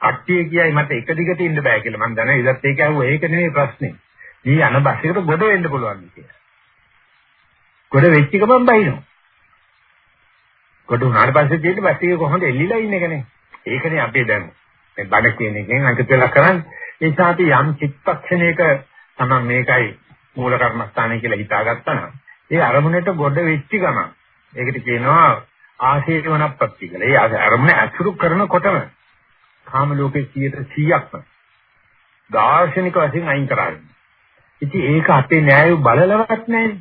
කට්ටිය කියයි මට එක දිගට ඉන්න බෑ කියලා මම දන්නවා ඉතින් ඒක ඇහුවා ඒක නෙවෙයි ප්‍රශ්නේ. මේ යන බස් එකට ගොඩ වෙන්න පුළුවන් කියලා. ගොඩ වෙච්ච ගමන් බහිනවා. ගොඩ උනාට පස්සේ තියෙන්නේ බස් එකේ කොහොමද එල්ලිලා ඉන්නේ කනේ. ඒකනේ අපි දැන් මේ බඩ කියන එකෙන් අඟට වෙලා කරන්නේ. ඒ නිසා අපි යම් චිත්තක්ෂණයක තමයි මේකයි මූල කර්මස්ථානය කියලා හිතාගත්තා නම් ඒ අරමුණට ගොඩ වෙච්ච ගමන් ඒකට කියනවා ආශේවනප්පත්ති කියලා. ඒ අරමුණ අසුරු කරනකොටම කාම ලෝකේ 100%ක්ම දාර්ශනික වශයෙන් අයින් කරන්නේ. ඉතින් ඒක අපේ න්‍යාය බලලවත් නැහැ.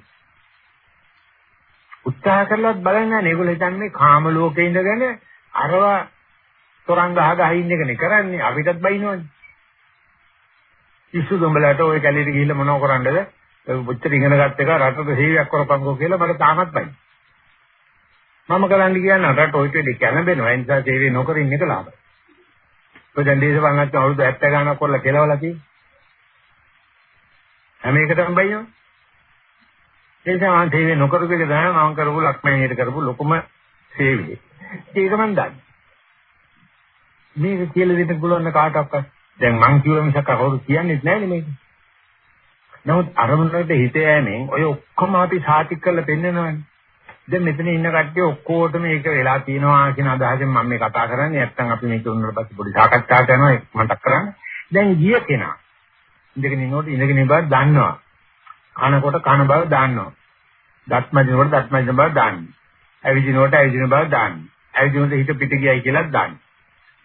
උත්සාහ කළවත් බලන්නේ නැහැ. ඒගොල්ලෝ හිතන්නේ කාම ලෝකේ ඉඳගෙන අරවා තොරන් ගහ ගහ ඉන්න එකනේ කරන්නේ. අපිටත් බයිනවනේ. ඉස්සු දොඹලට ওই කැලේට ගිහිල්ලා මොනව කරන්නද? ඔච්චර ඉගෙන ගත්ත එක රටට සේවයක් කරපන්කෝ කියලා මට තාමත් බයි. මම කරන්නේ කියන්නේ රට ඔය දෙක කැළඹෙනවා. ඒ නිසා සේවය නොකර ඉන්න එක ලාභයි. ඔය දැන් දේශපාලනඥයන් අවුරුදු 70 ගණනක් කරලා කෙලවලා තියෙන්නේ. හැම එකටම බයිනවා. ඒ නිසා මම තේරෙන්නේ නොකරපු එක තමයි මම කරපු ලක්මනියට කරපු ලොකුම සේවය. ඒක මම දන්නේ. මේක කියලා දෙන්න පුළුවන් කාටවත්. දැන් මං කිව්ව මිසක් කවුරු කියන්නේ නැහැ මේක. නමුත් අරමුණට හිත යෑමෙන් ඔය ඔක්කොම අපි සාතික් කරලා පෙන්නනවානේ. දැන් මෙතන ඉන්න කට්ටිය ඔක්කොටම මේක වෙලා තියෙනවා කියන අදහසෙන් මම මේ කතා කරන්නේ. නැත්තම් අපි මේක උන්නට පස්සේ පොඩි සාකච්ඡා කරනවා මතක් කරන්නේ. දැන් ගිය කෙනා ඉඳගෙන ඉන්නකොට ඉඳගෙන ඉන්න බව දන්නවා. කනකොට කන බව දන්නවා. දත්මදිනකොට දත්මදින බව දන්නවා. ඇවිදිනකොට ඇවිදින බව දන්නවා. ඇවිදිනකොට හිත පිට ගියයි කියලා දන්නවා.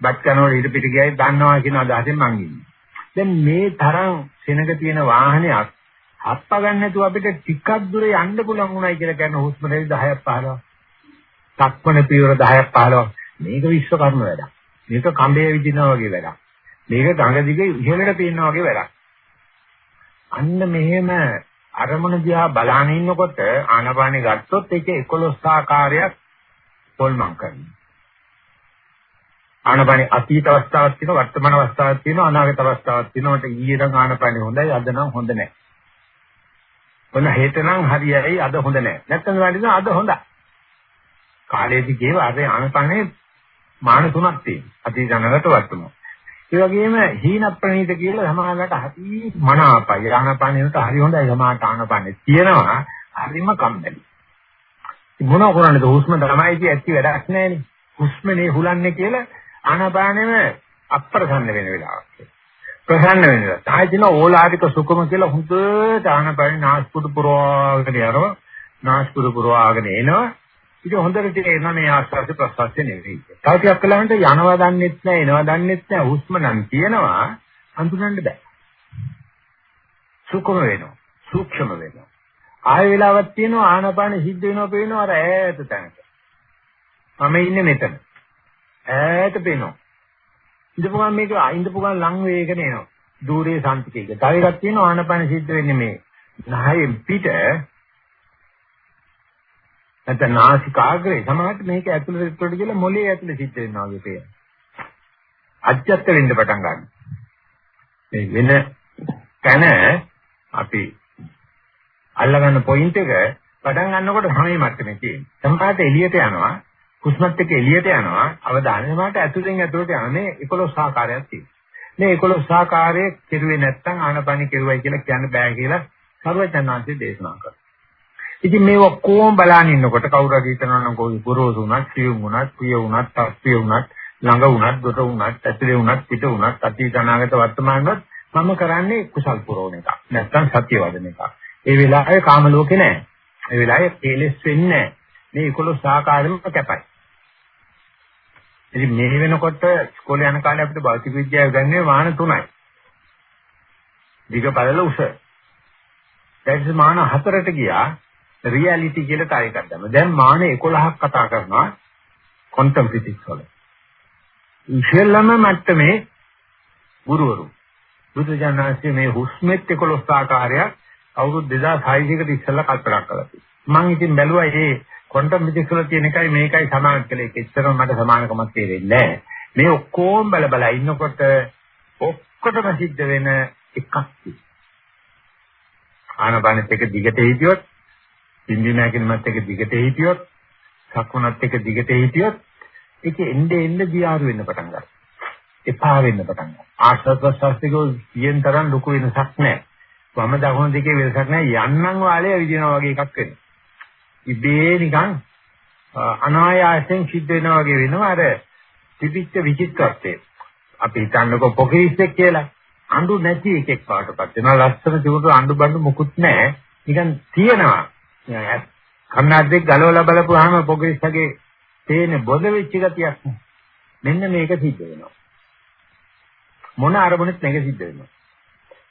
බත් කනකොට හිත පිට ගියයි දන්නවා කියන අදහසෙන් මං ඉන්නේ. දැන් මේ තරම් සෙනඟ තියෙන වාහනයක් හප්ප ගන්න නැතුව අපිට ටිකක් දුර යන්න පුළුවන් වුණයි කියලා කියන හුස්ම රැලි 10ක් 15ක්. තක්මන පියවර 10ක් 15ක්. මේක විශ්වකර්ම වැඩක්. මේක කඹේ විදිනා වගේ වැඩක්. මේක ගඟ දිගේ ඉහළට පේනවා වගේ වැඩක්. අන්න මෙහෙම අරමුණ දිහා බලාගෙන ඉන්නකොට ආනපානෙ ගත්තොත් ඒක 11 ආකාරයක් පොල්මන් කරනවා. ආනපානෙ අතීත අවස්ථාවක් තියෙනවා වර්තමාන අවස්ථාවක් තියෙනවා අනාගත අවස්ථාවක් තියෙනවා. මට ඊයේ නම් ආනපානෙ හොඳයි අද නම් හොඳ නැහැ. මොන හෙට නම් හරියයි අද හොඳ නැහැ. නැත්නම් වැඩිද අද හොඳයි. කාලයේදී කියව අර ආනපානෙ මාන තුනක් තියෙනවා. අතීත අනාගත වර්තමාන. ඒ වගේම හීන ප්‍රණීත කියලා සමානකට හරි මනාපයි. ආනපානෙට හරි හොඳයි සමානට ආනපානෙ තියෙනවා. හරිම කම්මැලි. මොන කරන්නේද හුස්ම තමයි කිය ඇත්ති වැඩක් නැහැනේ. හුස්මනේ හුලන්නේ කියලා ආනපානෙම අප්‍රසන්න වෙන වෙලාවක්. ප්‍රසන්න වෙනවා. තායිදින ඕලාරික සුඛම කියලා හුදට ආනපානෙ නාස්පුඩු පුරවාගෙන යනවා. නාස්පුඩු පුරවාගෙන එනවා. ඉතින් හොඳට තේරෙනවා මේ ආස්වාද ප්‍රසවාස නෙවෙයි. තව ටිකක් කලකට යනවා දන්නෙත් නැහැ එනවා දන්නෙත් නැහැ හුස්ම නම් තියෙනවා හඳුනන්න බෑ. සුඛම වෙනවා. සූක්ෂම වෙනවා. ආය වෙලාවක් තියෙනවා ආනපාන සිද්ධ වෙනවා පේනවා අර ඈත තැනක. මම ඉන්නේ මෙතන. ඈත පේනවා. ඉඳපු ගමන් මේක ඉඳපු ගමන් ලං වේගන එනවා. দূරේ සම්පිතේක. තව එකක් තියෙනවා ආනපාන සිද්ධ වෙන්නේ මේ නහයෙන් පිට නැත්නම් නාසිකාග්‍රේ සමහරට මේක ඇතුළට පිටට කියලා මොලේ ඇතුළේ සිද්ධ වෙනවා වගේ පේනවා. අජ්ජත් වෙන්න පටන් ගන්නවා. මේ වෙන තැන අපි අල්ලගන්න පොයින්ට් එක පටන් ගන්නකොට හැමයි මට්ටමේ තියෙනවා. සමහරට එළියට යනවා, කුස්මත් එක්ක එළියට යනවා, අවධානය මාට ඇතුළෙන් ඇතුළට යන මේ 11 ආකාරයක් තියෙනවා. මේ 11 ආකාරයේ කෙරුවේ නැත්නම් ආනපනි කෙරුවයි කියලා කියන්න බෑ කියලා සර්වඥාන්සේ දේශනා කරා. ඉතින් මේ ඔක්කොම බලන ඉන්නකොට කවුරු හරි හිතනවා නම් කොයි ගුරුසු උනත්, සියුම් උනත්, ප්‍රිය උනත්, අස්ප්‍රිය උනත්, ළඟ උනත්, දොට උනත්, ඇතුලේ උනත්, පිට උනත්, අතීත අනාගත වර්තමානවත් මම කරන්නේ කුසල් පුරවන එක. නැත්තම් සත්‍ය වදන එක. ඒ වෙලාවේ කාම ලෝකේ නැහැ. ඒ වෙලාවේ තේලස් වෙන්නේ නැහැ. මේ 11 ආකාරයෙන්ම කැපයි. ඉතින් මේ වෙනකොට ඉස්කෝලේ යන කාලේ අපිට භෞතික විද්‍යාව ගන්නේ මාන තුනයි. දිග පළල උස. දැන් මාන හතරට ගියා රියැලිටි කියලා තව එකක් ගන්න. දැන් මාන 11ක් කතා කරනවා ක්වොන්ටම් ෆිසික්ස් වල. ඉහළම මට්ටමේ ගුරුවරු. බුදුජානනාංශයේ මේ හුස්මෙත් 11 ආකාරයක් අවුරුදු 2600කට ඉස්සෙල්ලා කල්පනා කළා. මම ඉතින් බැලුවා මේ ක්වොන්ටම් ෆිසික්ස් වල තියෙන එකයි මේකයි සමාන කියලා ඒක එච්චරම මට සමානකමක් තේරෙන්නේ නැහැ. මේ ඔක්කොම බල බල ඉන්නකොට ඔක්කොටම සිද්ධ වෙන එකක් තියෙනවා. ආනපානෙත් එක දිගට හිටියොත් පිම්බි නැගිනමත් එක දිගට හිටියොත් සක්මනත් එක දිගට හිටියොත් ඒක එnde එnde දියාරු වෙන්න පටන් ගන්නවා. එපා වෙන්න පටන් ගන්නවා. ආශ්‍රද ප්‍රසස්තිකෝ සියෙන් තරම් ලොකු වෙනසක් නැහැ. වම දකුණු දෙකේ වෙනසක් නැහැ. යන්නම් වාලේ විදිනවා වගේ එකක් වෙනවා. ඉබේ නිකන් අනායාසයෙන් සිද්ධ වෙනවා වගේ වෙනවා අර තිබිච්ච විචිත්‍රත්වය. අපි හිතන්නකො පොකිරිස්සෙක් කියලා. අඬු නැති එකෙක් පාටපත් වෙනවා. ලස්සන තිබුණු අඬු බඬු මුකුත් නැහැ. නිකන් තියෙනවා. කන්නාඩියක් ගලවලා බලපුවාම පොගිරිස්සගේ තේන බොද වෙච්ච ගතියක් මෙන්න මේක සිද්ධ වෙනවා. මොන අරමුණෙත් මේක සිද්ධ වෙනවා.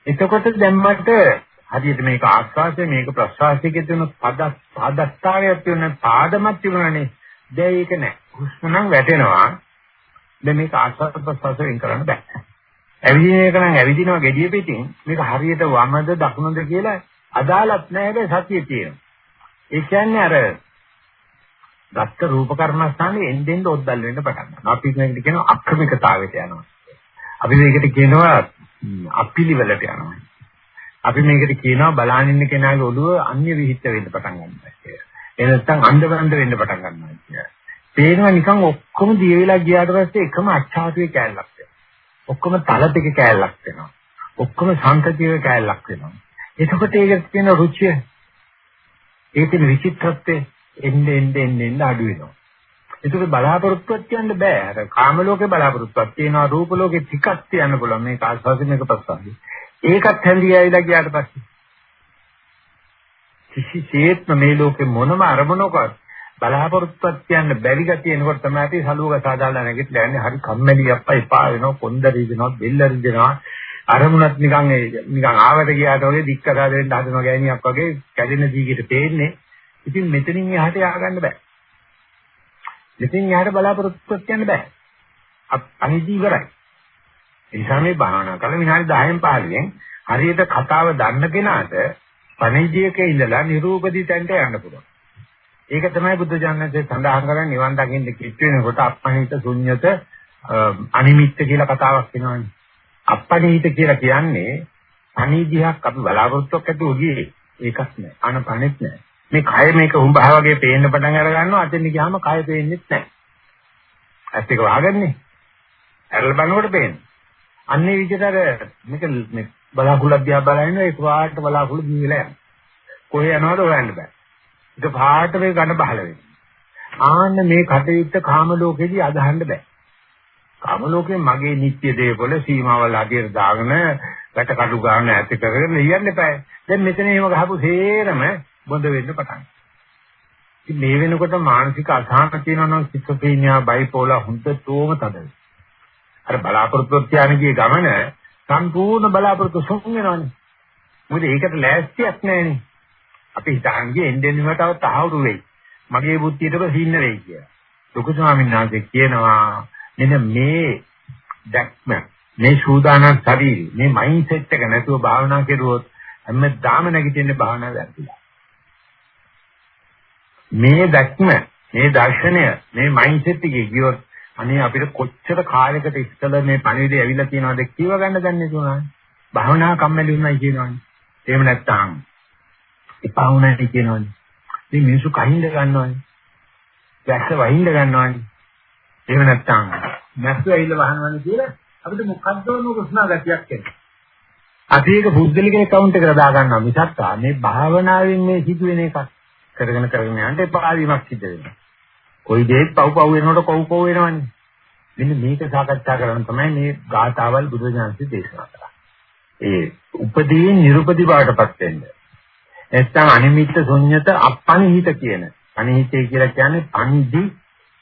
එතකොට දැම්මට හරියට මේක ආස්වාසය මේක ප්‍රසවාසයේ තියෙන පද පදස්තාවයක් තියෙන පාදමක් තිබුණානේ. දැන් ඒක නෑ. හුස්ම නම් වැටෙනවා. දැන් මේක ආස්වාද ප්‍රසවාස වෙන් කරන්න බෑ. ඇවිදින එක නම් ඇවිදිනවා gediya පිටින්. මේක හරියට වමද දකුණද කියලා අදාළත් නෑ. හැබැයි සතිය තියෙනවා. ඒ කියන්නේ අර ගත්ත රූප කර්මස්ථානේ එන්නෙන් ඔද්දල් වෙන්න පටන් ගන්නවා. අපි මේකට කියනවා අක්‍රමිකතාවයට යනවා. අපි මේකට කියනවා අපිලිවලට යනවා. අපි මේකට කියනවා බලාගෙන ඉන්න කෙනාගේ ඔළුව අන්‍ය විහිිත වෙන්න පටන් ගන්නවා කියලා. ඒ නැත්නම් අන්ධබන්ද වෙන්න පටන් ගන්නවා කියලා. පේනවා නිකන් ඔක්කොම දිය වෙලා ගියාට පස්සේ එකම අච්ඡාතුවේ කෑල්ලක් වෙනවා. ඔක්කොම තලපෙක කෑල්ලක් වෙනවා. ඔක්කොම සංකතියේ කෑල්ලක් වෙනවා. එතකොට ඒක කියන රුචිය ඒකේ විචිත්‍රත්වය එන්නේ එන්නේ එන්නේ අඩු වෙනවා. ඒක බලාපොරොත්තුවක් කියන්න බෑ. අර කාම ලෝකේ බලාපොරොත්තුවක් තියෙනවා රූප ලෝකේ ටිකක් තියන්න පුළුවන්. මේක ආස්වාසින් මේක පස්සාවි. ඒකත් හැඳි ඇවිලා ගියාට පස්සේ කිසිසේත්ම මේ ලෝකේ මොනම අරමුණකවත් බලාපොරොත්තුවක් කියන්න බැරි ගතිය එනකොට තමයි අපි සලුවක සාදාලා නැගිටලා යන්නේ හරි කම්මැලි අප්පා එපා වෙනවා කොන්ද රිදෙනවා බෙල්ල රිදෙනවා අරමුණත් නිකන් නිකන් ආවට ගියාට වගේ දික්කසා දෙන්න හදනවා ගෑණියක් වගේ කැඩෙන දීගිට පේන්නේ ඉතින් මෙතනින් එහාට ය아가න්න බෑ මෙතෙන් යාට බලාපොරොත්තුවක් කියන්න බෑ. අනිදි ඉවරයි. ඒ නිසා මේ භාවනා කරලා විනාඩි 10න් 15න් හරියට කතාව දන්න කෙනාට පණිජයක ඉඳලා නිරූපදී තැනට යන්න පුළුවන්. ඒක තමයි බුද්ධ ඥානයේ සඳහන් කරන්නේ නිවන් දකින්න කිච් වෙනකොට අපණිත ශුන්්‍යත අනිමිත්ත කියලා කතාවක් වෙනවානේ. අපණිත කියලා කියන්නේ අනිදිහක් අපි බලාපොරොත්තුවක් ඇතුව ගියේ. ඒකක් නෑ. අනපනෙත් නෑ. මේ කය මේක උඹහ වගේ පේන්න පටන් අර ගන්නවා අතෙන් ගියාම කය පේන්නේ නැහැ. ඇස් එක වහගන්නේ. ඇරලා බලනකොට පේන්නේ. අන්නේ විදිහට අර මේක මේ බලාකුළක් දිහා බලන ඒ පාට බලාකුළු දීලා යනවා. කොහේ යනවද හොයන්න බෑ. ඒක පාට මේ ඝන බහල වෙනවා. ආන්න මේ කටයුත්ත කාම ලෝකෙදී අදහන්න බෑ. කාම ලෝකේ මගේ නිත්‍ය දේවල සීමාවල් අධිර දාගෙන වැට කඩු ගන්න ඇති කරගෙන ලියන්න එපා. දැන් මෙතන එහෙම ගහපු සේරම බොඳ වෙන්න පටන් ඉතින් මේ වෙනකොට මානසික අසහන තියෙනවා නම් සිස්ටෝපීනියා බයිපෝලා හුඟටම තදයි. අර බලාපොරොත්තු ත්‍යානගේ ගමන සම්පූර්ණ බලාපොරොත්තු සොම් වෙනවනේ. මොකද ඒකට ලෑස්තියක් නැහැනේ. අපි හිතන්නේ එන්නේ නිමතව තහවුරු වෙයි. මගේ බුද්ධියට සින්න වෙයි කියලා. ලොකු ස්වාමීන් වහන්සේ කියනවා මෙන්න මේ දැක්ම මේ සූදානම් ශරීරය මේ මයින්ඩ් සෙට් එක නැතුව භාවනා කරුවොත් හැමදාම නැගිටින්න භාවනාව වැරදිලා. මේ දැක්ම මේ දර්ශනය මේ මයින්ඩ්සෙට් එකේ ගියොත් අනේ අපිට කොච්චර කාලයකට ඉස්සෙල්ලා මේ පණිවිඩය ඇවිල්ලා තියෙනවද කියව ගන්න දන්නේ නැතුණා. භාවනා කම්මැලි වුණයි කියනවනේ. එහෙම නැත්නම් එපා වුණයි කියනවනේ. මේ මිනිස්සු කහින්ද ගන්නවනේ. වැස්ස වහින්ද ගන්නවනේ. එහෙම නැත්නම් මැස්ස ඇවිල්ලා වහනවනේ කියලා අපිට මොකද්ද නුකුස්නා ගතියක් එන්නේ. අපි ඒක පුද්ගලික account එකට දා ගන්නවා මිසක් මේ භාවනාවෙන් මේ සිදුවෙන එකක්. කරගෙන කරගෙන යන්න එපා වීමක් සිද්ධ වෙනවා. කොයි දෙයක් පව් පව් වෙනකොට කොව් කොව් වෙනවනේ. මෙන්න මේක සාකච්ඡා කරන්න තමයි මේ ගාථාවල් බුදුජානක දේශනා කරන්නේ. ඒ උපදීන් නිරුපදි බවටපත් වෙන්න. නැත්නම් අනිමිත්ත ශුන්්‍යත අපනිහිත කියන. අනිහිතය කියලා කියන්නේ පන්දි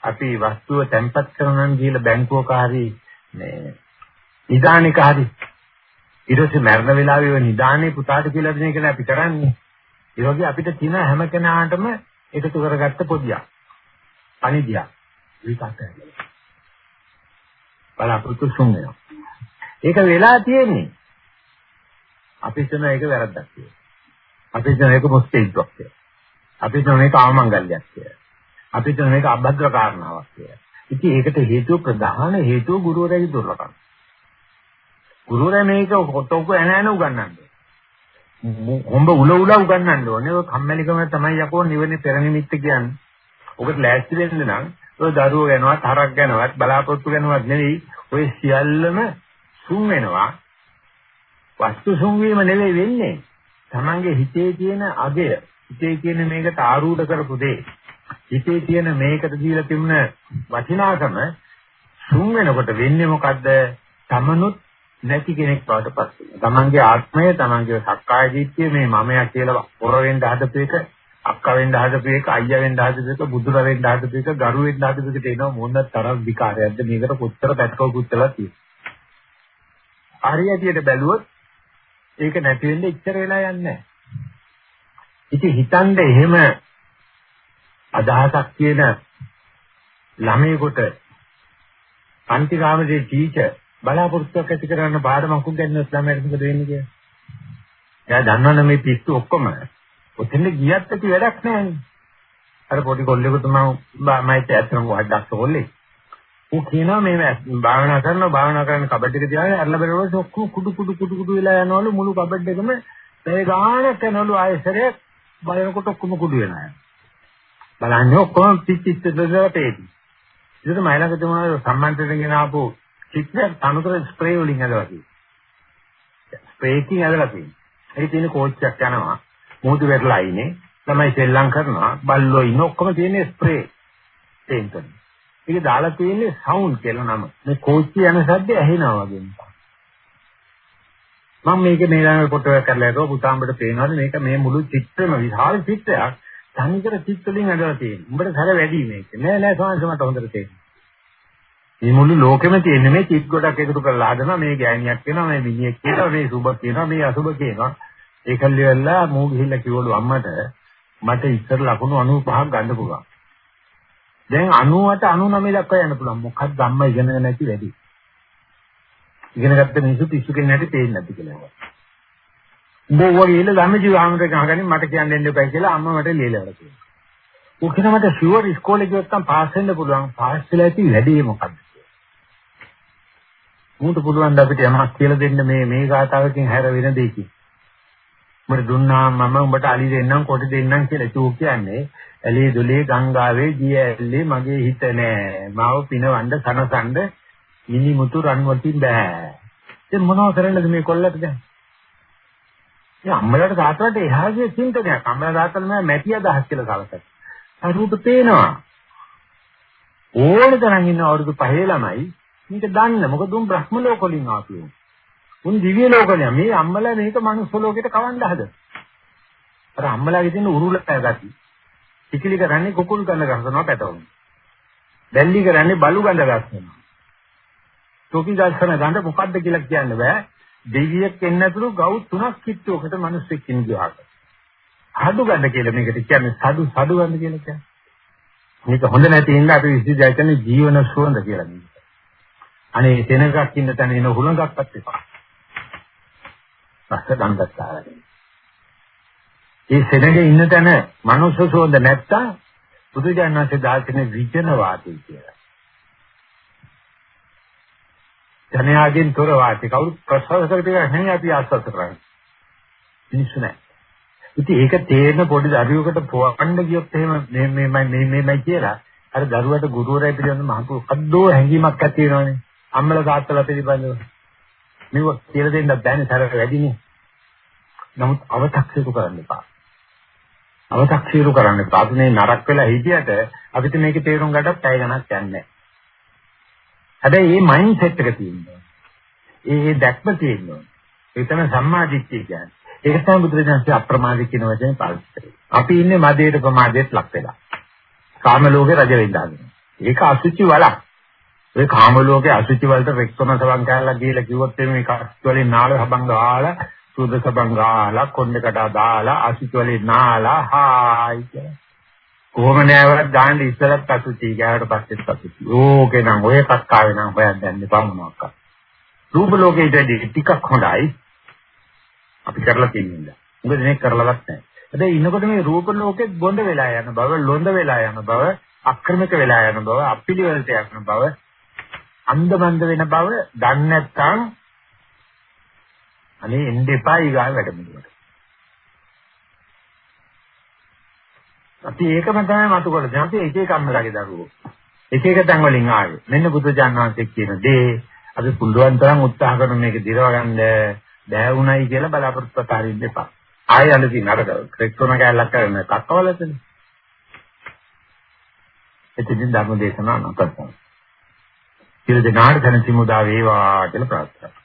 අපි වස්තුව තැන්පත් කරනනම් කියලා බැංකුවක හරි මේ නිදානික හරි ඊට පස්සේ මරණ වෙලාවේ නිදානේ පුතාට කියලා දෙන එක අපි කරන්නේ. ඒ වගේ අපිට තියෙන හැම කෙනාටම එකතු කරගත්ත පොදියක්. අනිදියක්. විකල්පයක්. බලාපොරොත්තු සුන් වෙනවා. ඒක වෙලා තියෙන්නේ. අපි හිතන එක වැරද්දක් කියලා. අපි හිතන එක මොස්තේක්ක් කියලා. අපි හිතන එක ආමංගල්‍යයක් කියලා. අපි හිතන එක අභද්‍ර කාරණාවක් කියලා. ඉතින් ඒකට හේතුව ප්‍රධාන හේතුව ගුරුවරයාගේ දුර්ලභකම. ගුරුවරයා මේක කොටක එන එන උගන්වන්නේ. හොඹ උල උල උගන්නන්න ඕනේ. ඔය කම්මැලිකම තමයි යකෝ නිවනේ පෙර නිමිත්ත කියන්නේ. ඔකට ලෑස්ති වෙන්න නම් ඔය දරුවෝ ගැනවත් හරක් ගැනවත් බලාපොරොත්තු ගැනවත් නෙවෙයි ඔය සියල්ලම සුන් වෙනවා. වස්තු සුන් වීම නෙවෙයි වෙන්නේ. Tamange හිතේ තියෙන අගය, හිතේ තියෙන මේකට ආරූඪ කරපු දේ, හිතේ තියෙන මේකට දීලා තිබුණ වටිනාකම සුන් වෙනකොට වෙන්නේ මොකද්ද? තමනුත් නැති කෙනෙක් බවට පත් වෙනවා. තමන්ගේ ආත්මය, තමන්ගේ සක්කාය දිට්ඨිය මේ මමයා කියලා පොර වෙන්න හදපු එක, අක්කා වෙන්න හදපු එක, අයියා වෙන්න හදපු එක, බුදුර වෙන්න හදපු එක, ගරු වෙන්න හදපු එකට එනවා මොන තරම් විකාරයක්ද මේකට කොච්චර පැටකව පුත්තලා තියෙන්නේ. හරියටියට බැලුවොත් ඒක නැති වෙන්නේ ඉච්චර වෙලා යන්නේ නැහැ. ඉතින් හිතන්නේ එහෙම අදහසක් කියන ළමයෙකුට පන්තිගාමේ ටීචර් බලාපොරොත්තුවක් ඇති කරගන්න පාඩමක් උගන්වන්නත් ළමයට මොකද වෙන්නේ කියලා. එයා දන්නවනේ මේ පිස්සු ඔක්කොම ඔතෙන් ගියත් ඇති වැඩක් නැහැ. අර පොඩි කොල්ලෙකුට මම මයිත් ඇත්තම වඩක් කොල්ලේ. ඌ කියනවා මේ භාවනා කරනවා භාවනා කරන කබඩ් එක තියාගෙන අරලා බලනකොට ඔක්කොම කුඩු කුඩු කුඩු කුඩු වෙලා යනවලු මුළු කබඩ් එකම ඒ ගානක් යනවලු ආයෙසරේ බලනකොට ඔක්කොම කුඩු වෙනවා. බලන්නේ ඔක්කොම පිච්චිච්ච දෙදලා තේටි. ඒකට මයිලක තුමා සම්මන්ත්‍රණයෙන් ආපු චිත්‍ර තනුතර ස්ප්‍රේ වලින් හදලා තියෙනවා. ස්ප්‍රේ එකකින් හදලා තියෙනවා. ඒකේ තියෙන කෝච්චියක් යනවා. මුහුදු වෙරළා ඉන්නේ. ළමයි සෙල්ලම් කරනවා. බල්ලෝ ඉන්න ඔක්කොම තියෙන ස්ප්‍රේ. තේන්තන. ඒක දාලා තියෙන්නේ සවුන්ඩ් කියලා නම. මේ කෝච්චිය යන සද්ද ඇහෙනවා වගේ. මම මේක මේ ළඟ ෆොටෝ එකක් කරලා ඒක පුතාඹට පේනවාද මේක මේ මුළු චිත්‍රෙම විශාල චිත්‍රයක් තනිකර චිත්ත වලින් හදලා තියෙනවා. උඹට සැර වැඩි මේක. නෑ නෑ සෝන්ස මට හොඳට තේරෙනවා. මේ මුළු ලෝකෙම තියෙන මේ චිත් ගොඩක් එකතු කරලා හදනවා මේ ගෑණියක් වෙනවා මේ මිනිහෙක් කියනවා මේ සුබ කියනවා මේ අසුබ කියනවා. ඒකල්ලි වෙලා මූ ගිහිල්ලා කිව්වලු අම්මට මට ඉස්සර ලකුණු 95ක් ගන්න පුළුවන්. දැන් 90ට 99 දක්වා යන්න පුළුවන්. මොකක්ද අම්මා ඉගෙනගෙන නැති වැඩි. ඉගෙන ගත්ත මිනිස්සු පිස්සු කෙනෙක් නැති පේන්නේ නැති කියලා. උඹ වගේ ඉල ධම්මජීව ආමරේ ගහගෙන මට කියන්න දෙන්න එපා කියලා අම්මා මට ලියලා තියෙනවා. උකින මට ෂුවර් ඉස්කෝලේ ගියොත් නම් පාස් වෙන්න පුළුවන්. පාස් වෙලා ඇති වැඩේ මොකද්ද? මූට පුළුවන් ද අපිට යමක් කියලා දෙන්න මේ මේ ගාතාවකින් හැර වෙන දෙයකින්. උඹට දුන්නා මම උඹට අලි දෙන්නම් කොට දෙන්නම් කියලා චූ කියන්නේ ඇලේ දොලේ ගංගාවේ ගිය ඇල්ලේ මගේ හිත නෑ. මාව පිනවන්න සනසන්න මිනි මුතු රන් වටින් බෑ. ඉතින් මොනව කරන්නද මේ කොල්ලට දැන්? ඒ අම්මලාට තාත්තලාට එහාගේ චින්තනයක්. අම්මලා තාත්තලා නෑ මැටි අදහස් කියලා සලකනවා. අරූප පේනවා. ඕන තරම් ඉන්න අවුරුදු පහේ ළමයි මේක දන්න. මොකද උන් බ්‍රහ්ම ලෝක වලින් ආපු උන් දිව්‍ය ලෝක වලින් මේ අම්මලා මේක මනුස්ස ලෝකෙට කවන්න හද. අර අම්මලාගේ තියෙන උරුල පැගති. පිකිලි කරන්නේ කුකුල් ගඳ ගන්නවා පැටවුන. දැල්ලි කරන්නේ බලු ගඳ ගන්නවා. තොපි දර්ශන ගඳ මොකද්ද කියලා කියන්න බෑ. දෙවියෙක් එන්න ඇතුළු ගව් තුනක් කිට්ටුවකට මිනිස්සෙක් ඉන්න ගියාට. හඩු ගඳ කියලා මේකට කියන්නේ සඩු සඩු ගඳ කියලා කියන්නේ. මේක හොඳ නැති ඉන්න අපි විශ්වවිද්‍යාල කියන්නේ ජීවන සුවඳ කියලා කියනවා. අනේ තැනකක් ඉන්න තැන එන හුලඟක්වත් එපා. රස ගන්ධස්තරයි. ඒ සෙනගේ ඉන්න තැන මනුස්ස සුවඳ නැත්තම් බුදුජානනාථේ දාර්ශනික විජනවාදී කියලා. ජනයාගෙන් තොර වාටි කවුරු ප්‍රසවාස කරපිට නැහැ අපි ආස්වාද කරන්නේ. මිනිස්සු නැහැ. ඉතින් ඒක තේරෙන පොඩි දරුවෙකුට පොවන්න ගියොත් එහෙම මේ මේ මේ මේමයි කියලා අර දරුවට ගුරුවරයා පිළිබඳ මහපු අද්දෝ හැඟීමක් ඇති වෙනවනේ. අම්මලා තාත්තලා පිළිබඳව. මේව කියලා දෙන්න බෑනේ තර වැඩිනේ. නමුත් අව탁සීරු කරන්න එපා. අව탁සීරු කරන්න එපා. අපි මේ නරක වෙලා හිටියට අපිට මේකේ තේරුම් ගන්නත් පැය ගණක් යන්නේ නැහැ. හැබැයි මේ මයින්ඩ් සෙට් එක තියෙනවා. ඒ දැක්ම තියෙනවා. ඒ තමයි සම්මාදිට්ඨිය කියන්නේ. ඒක තමයි බුදුරජාණන්සේ අප්‍රමාදී කියන වචනේ පාවිච්චි කරේ. අපි ඉන්නේ මදේට ප්‍රමාදයට ලක් වෙලා. කාම ලෝකේ රජ වෙන්නාගෙන. ඒක අසුචි වලක්. ඒ කාම ලෝකේ අසුචි වලට රෙක්තොන සබන් කෑල්ලක් ගිහලා කිව්වොත් එimhe කස්තු වලින් නාල සබන් ගාලා සුද සබන් ගාලා කොණ්ඩකට දාලා අසුචි වලින් නාලා හායි කියලා. කොහොම නෑවත් ගාන්න ඉස්සරත් අසුචි ගෑවට පස්සෙත් අසුචි. ඕකේ නම් ඔය එකක් ආවේ නම් හොයන්න දැන් දෙපා මොනවාක්. රූප ලෝකේදී ටිකක් හොඳයි. අපි කරලා තියෙනවා. මොකද මේක කරලවත් නැහැ. හැබැයි ඉන්නකොට මේ රූප ලෝකෙත් බොඳ වෙලා යන බව, ලොඳ වෙලා යන බව, අක්‍රමික වෙලා යන බව, අපිලිවලට යන බව, අන්ධබන්ද වෙන බව දන්නේ නැත්නම් අනේ එන්න එපා ඊගාව වැඩමුළුවට. අපි ඒකම තමයි මතු කරලා අපි එක එක අම්මලාගේ දරුවෝ. එක එක තැන් වලින් ආවේ. මෙන්න බුදු ජානනාංශයේ කියන දේ අපි පුළුවන් තරම් උත්සාහ කරන මේක දිරව ගන්න බෑ වුණයි කියලා බලාපොරොත්තු අතාරින්න එපා. ආයෙ අලුතින් අර ක්‍රිස්තෝන කැලලක් කරන කක්කවලතනේ. එතින් ධර්ම දේශනා නොකරනවා. සියලු දෙනාට දැන සිමුදා වේවා කියලා ප්‍රාර්ථනා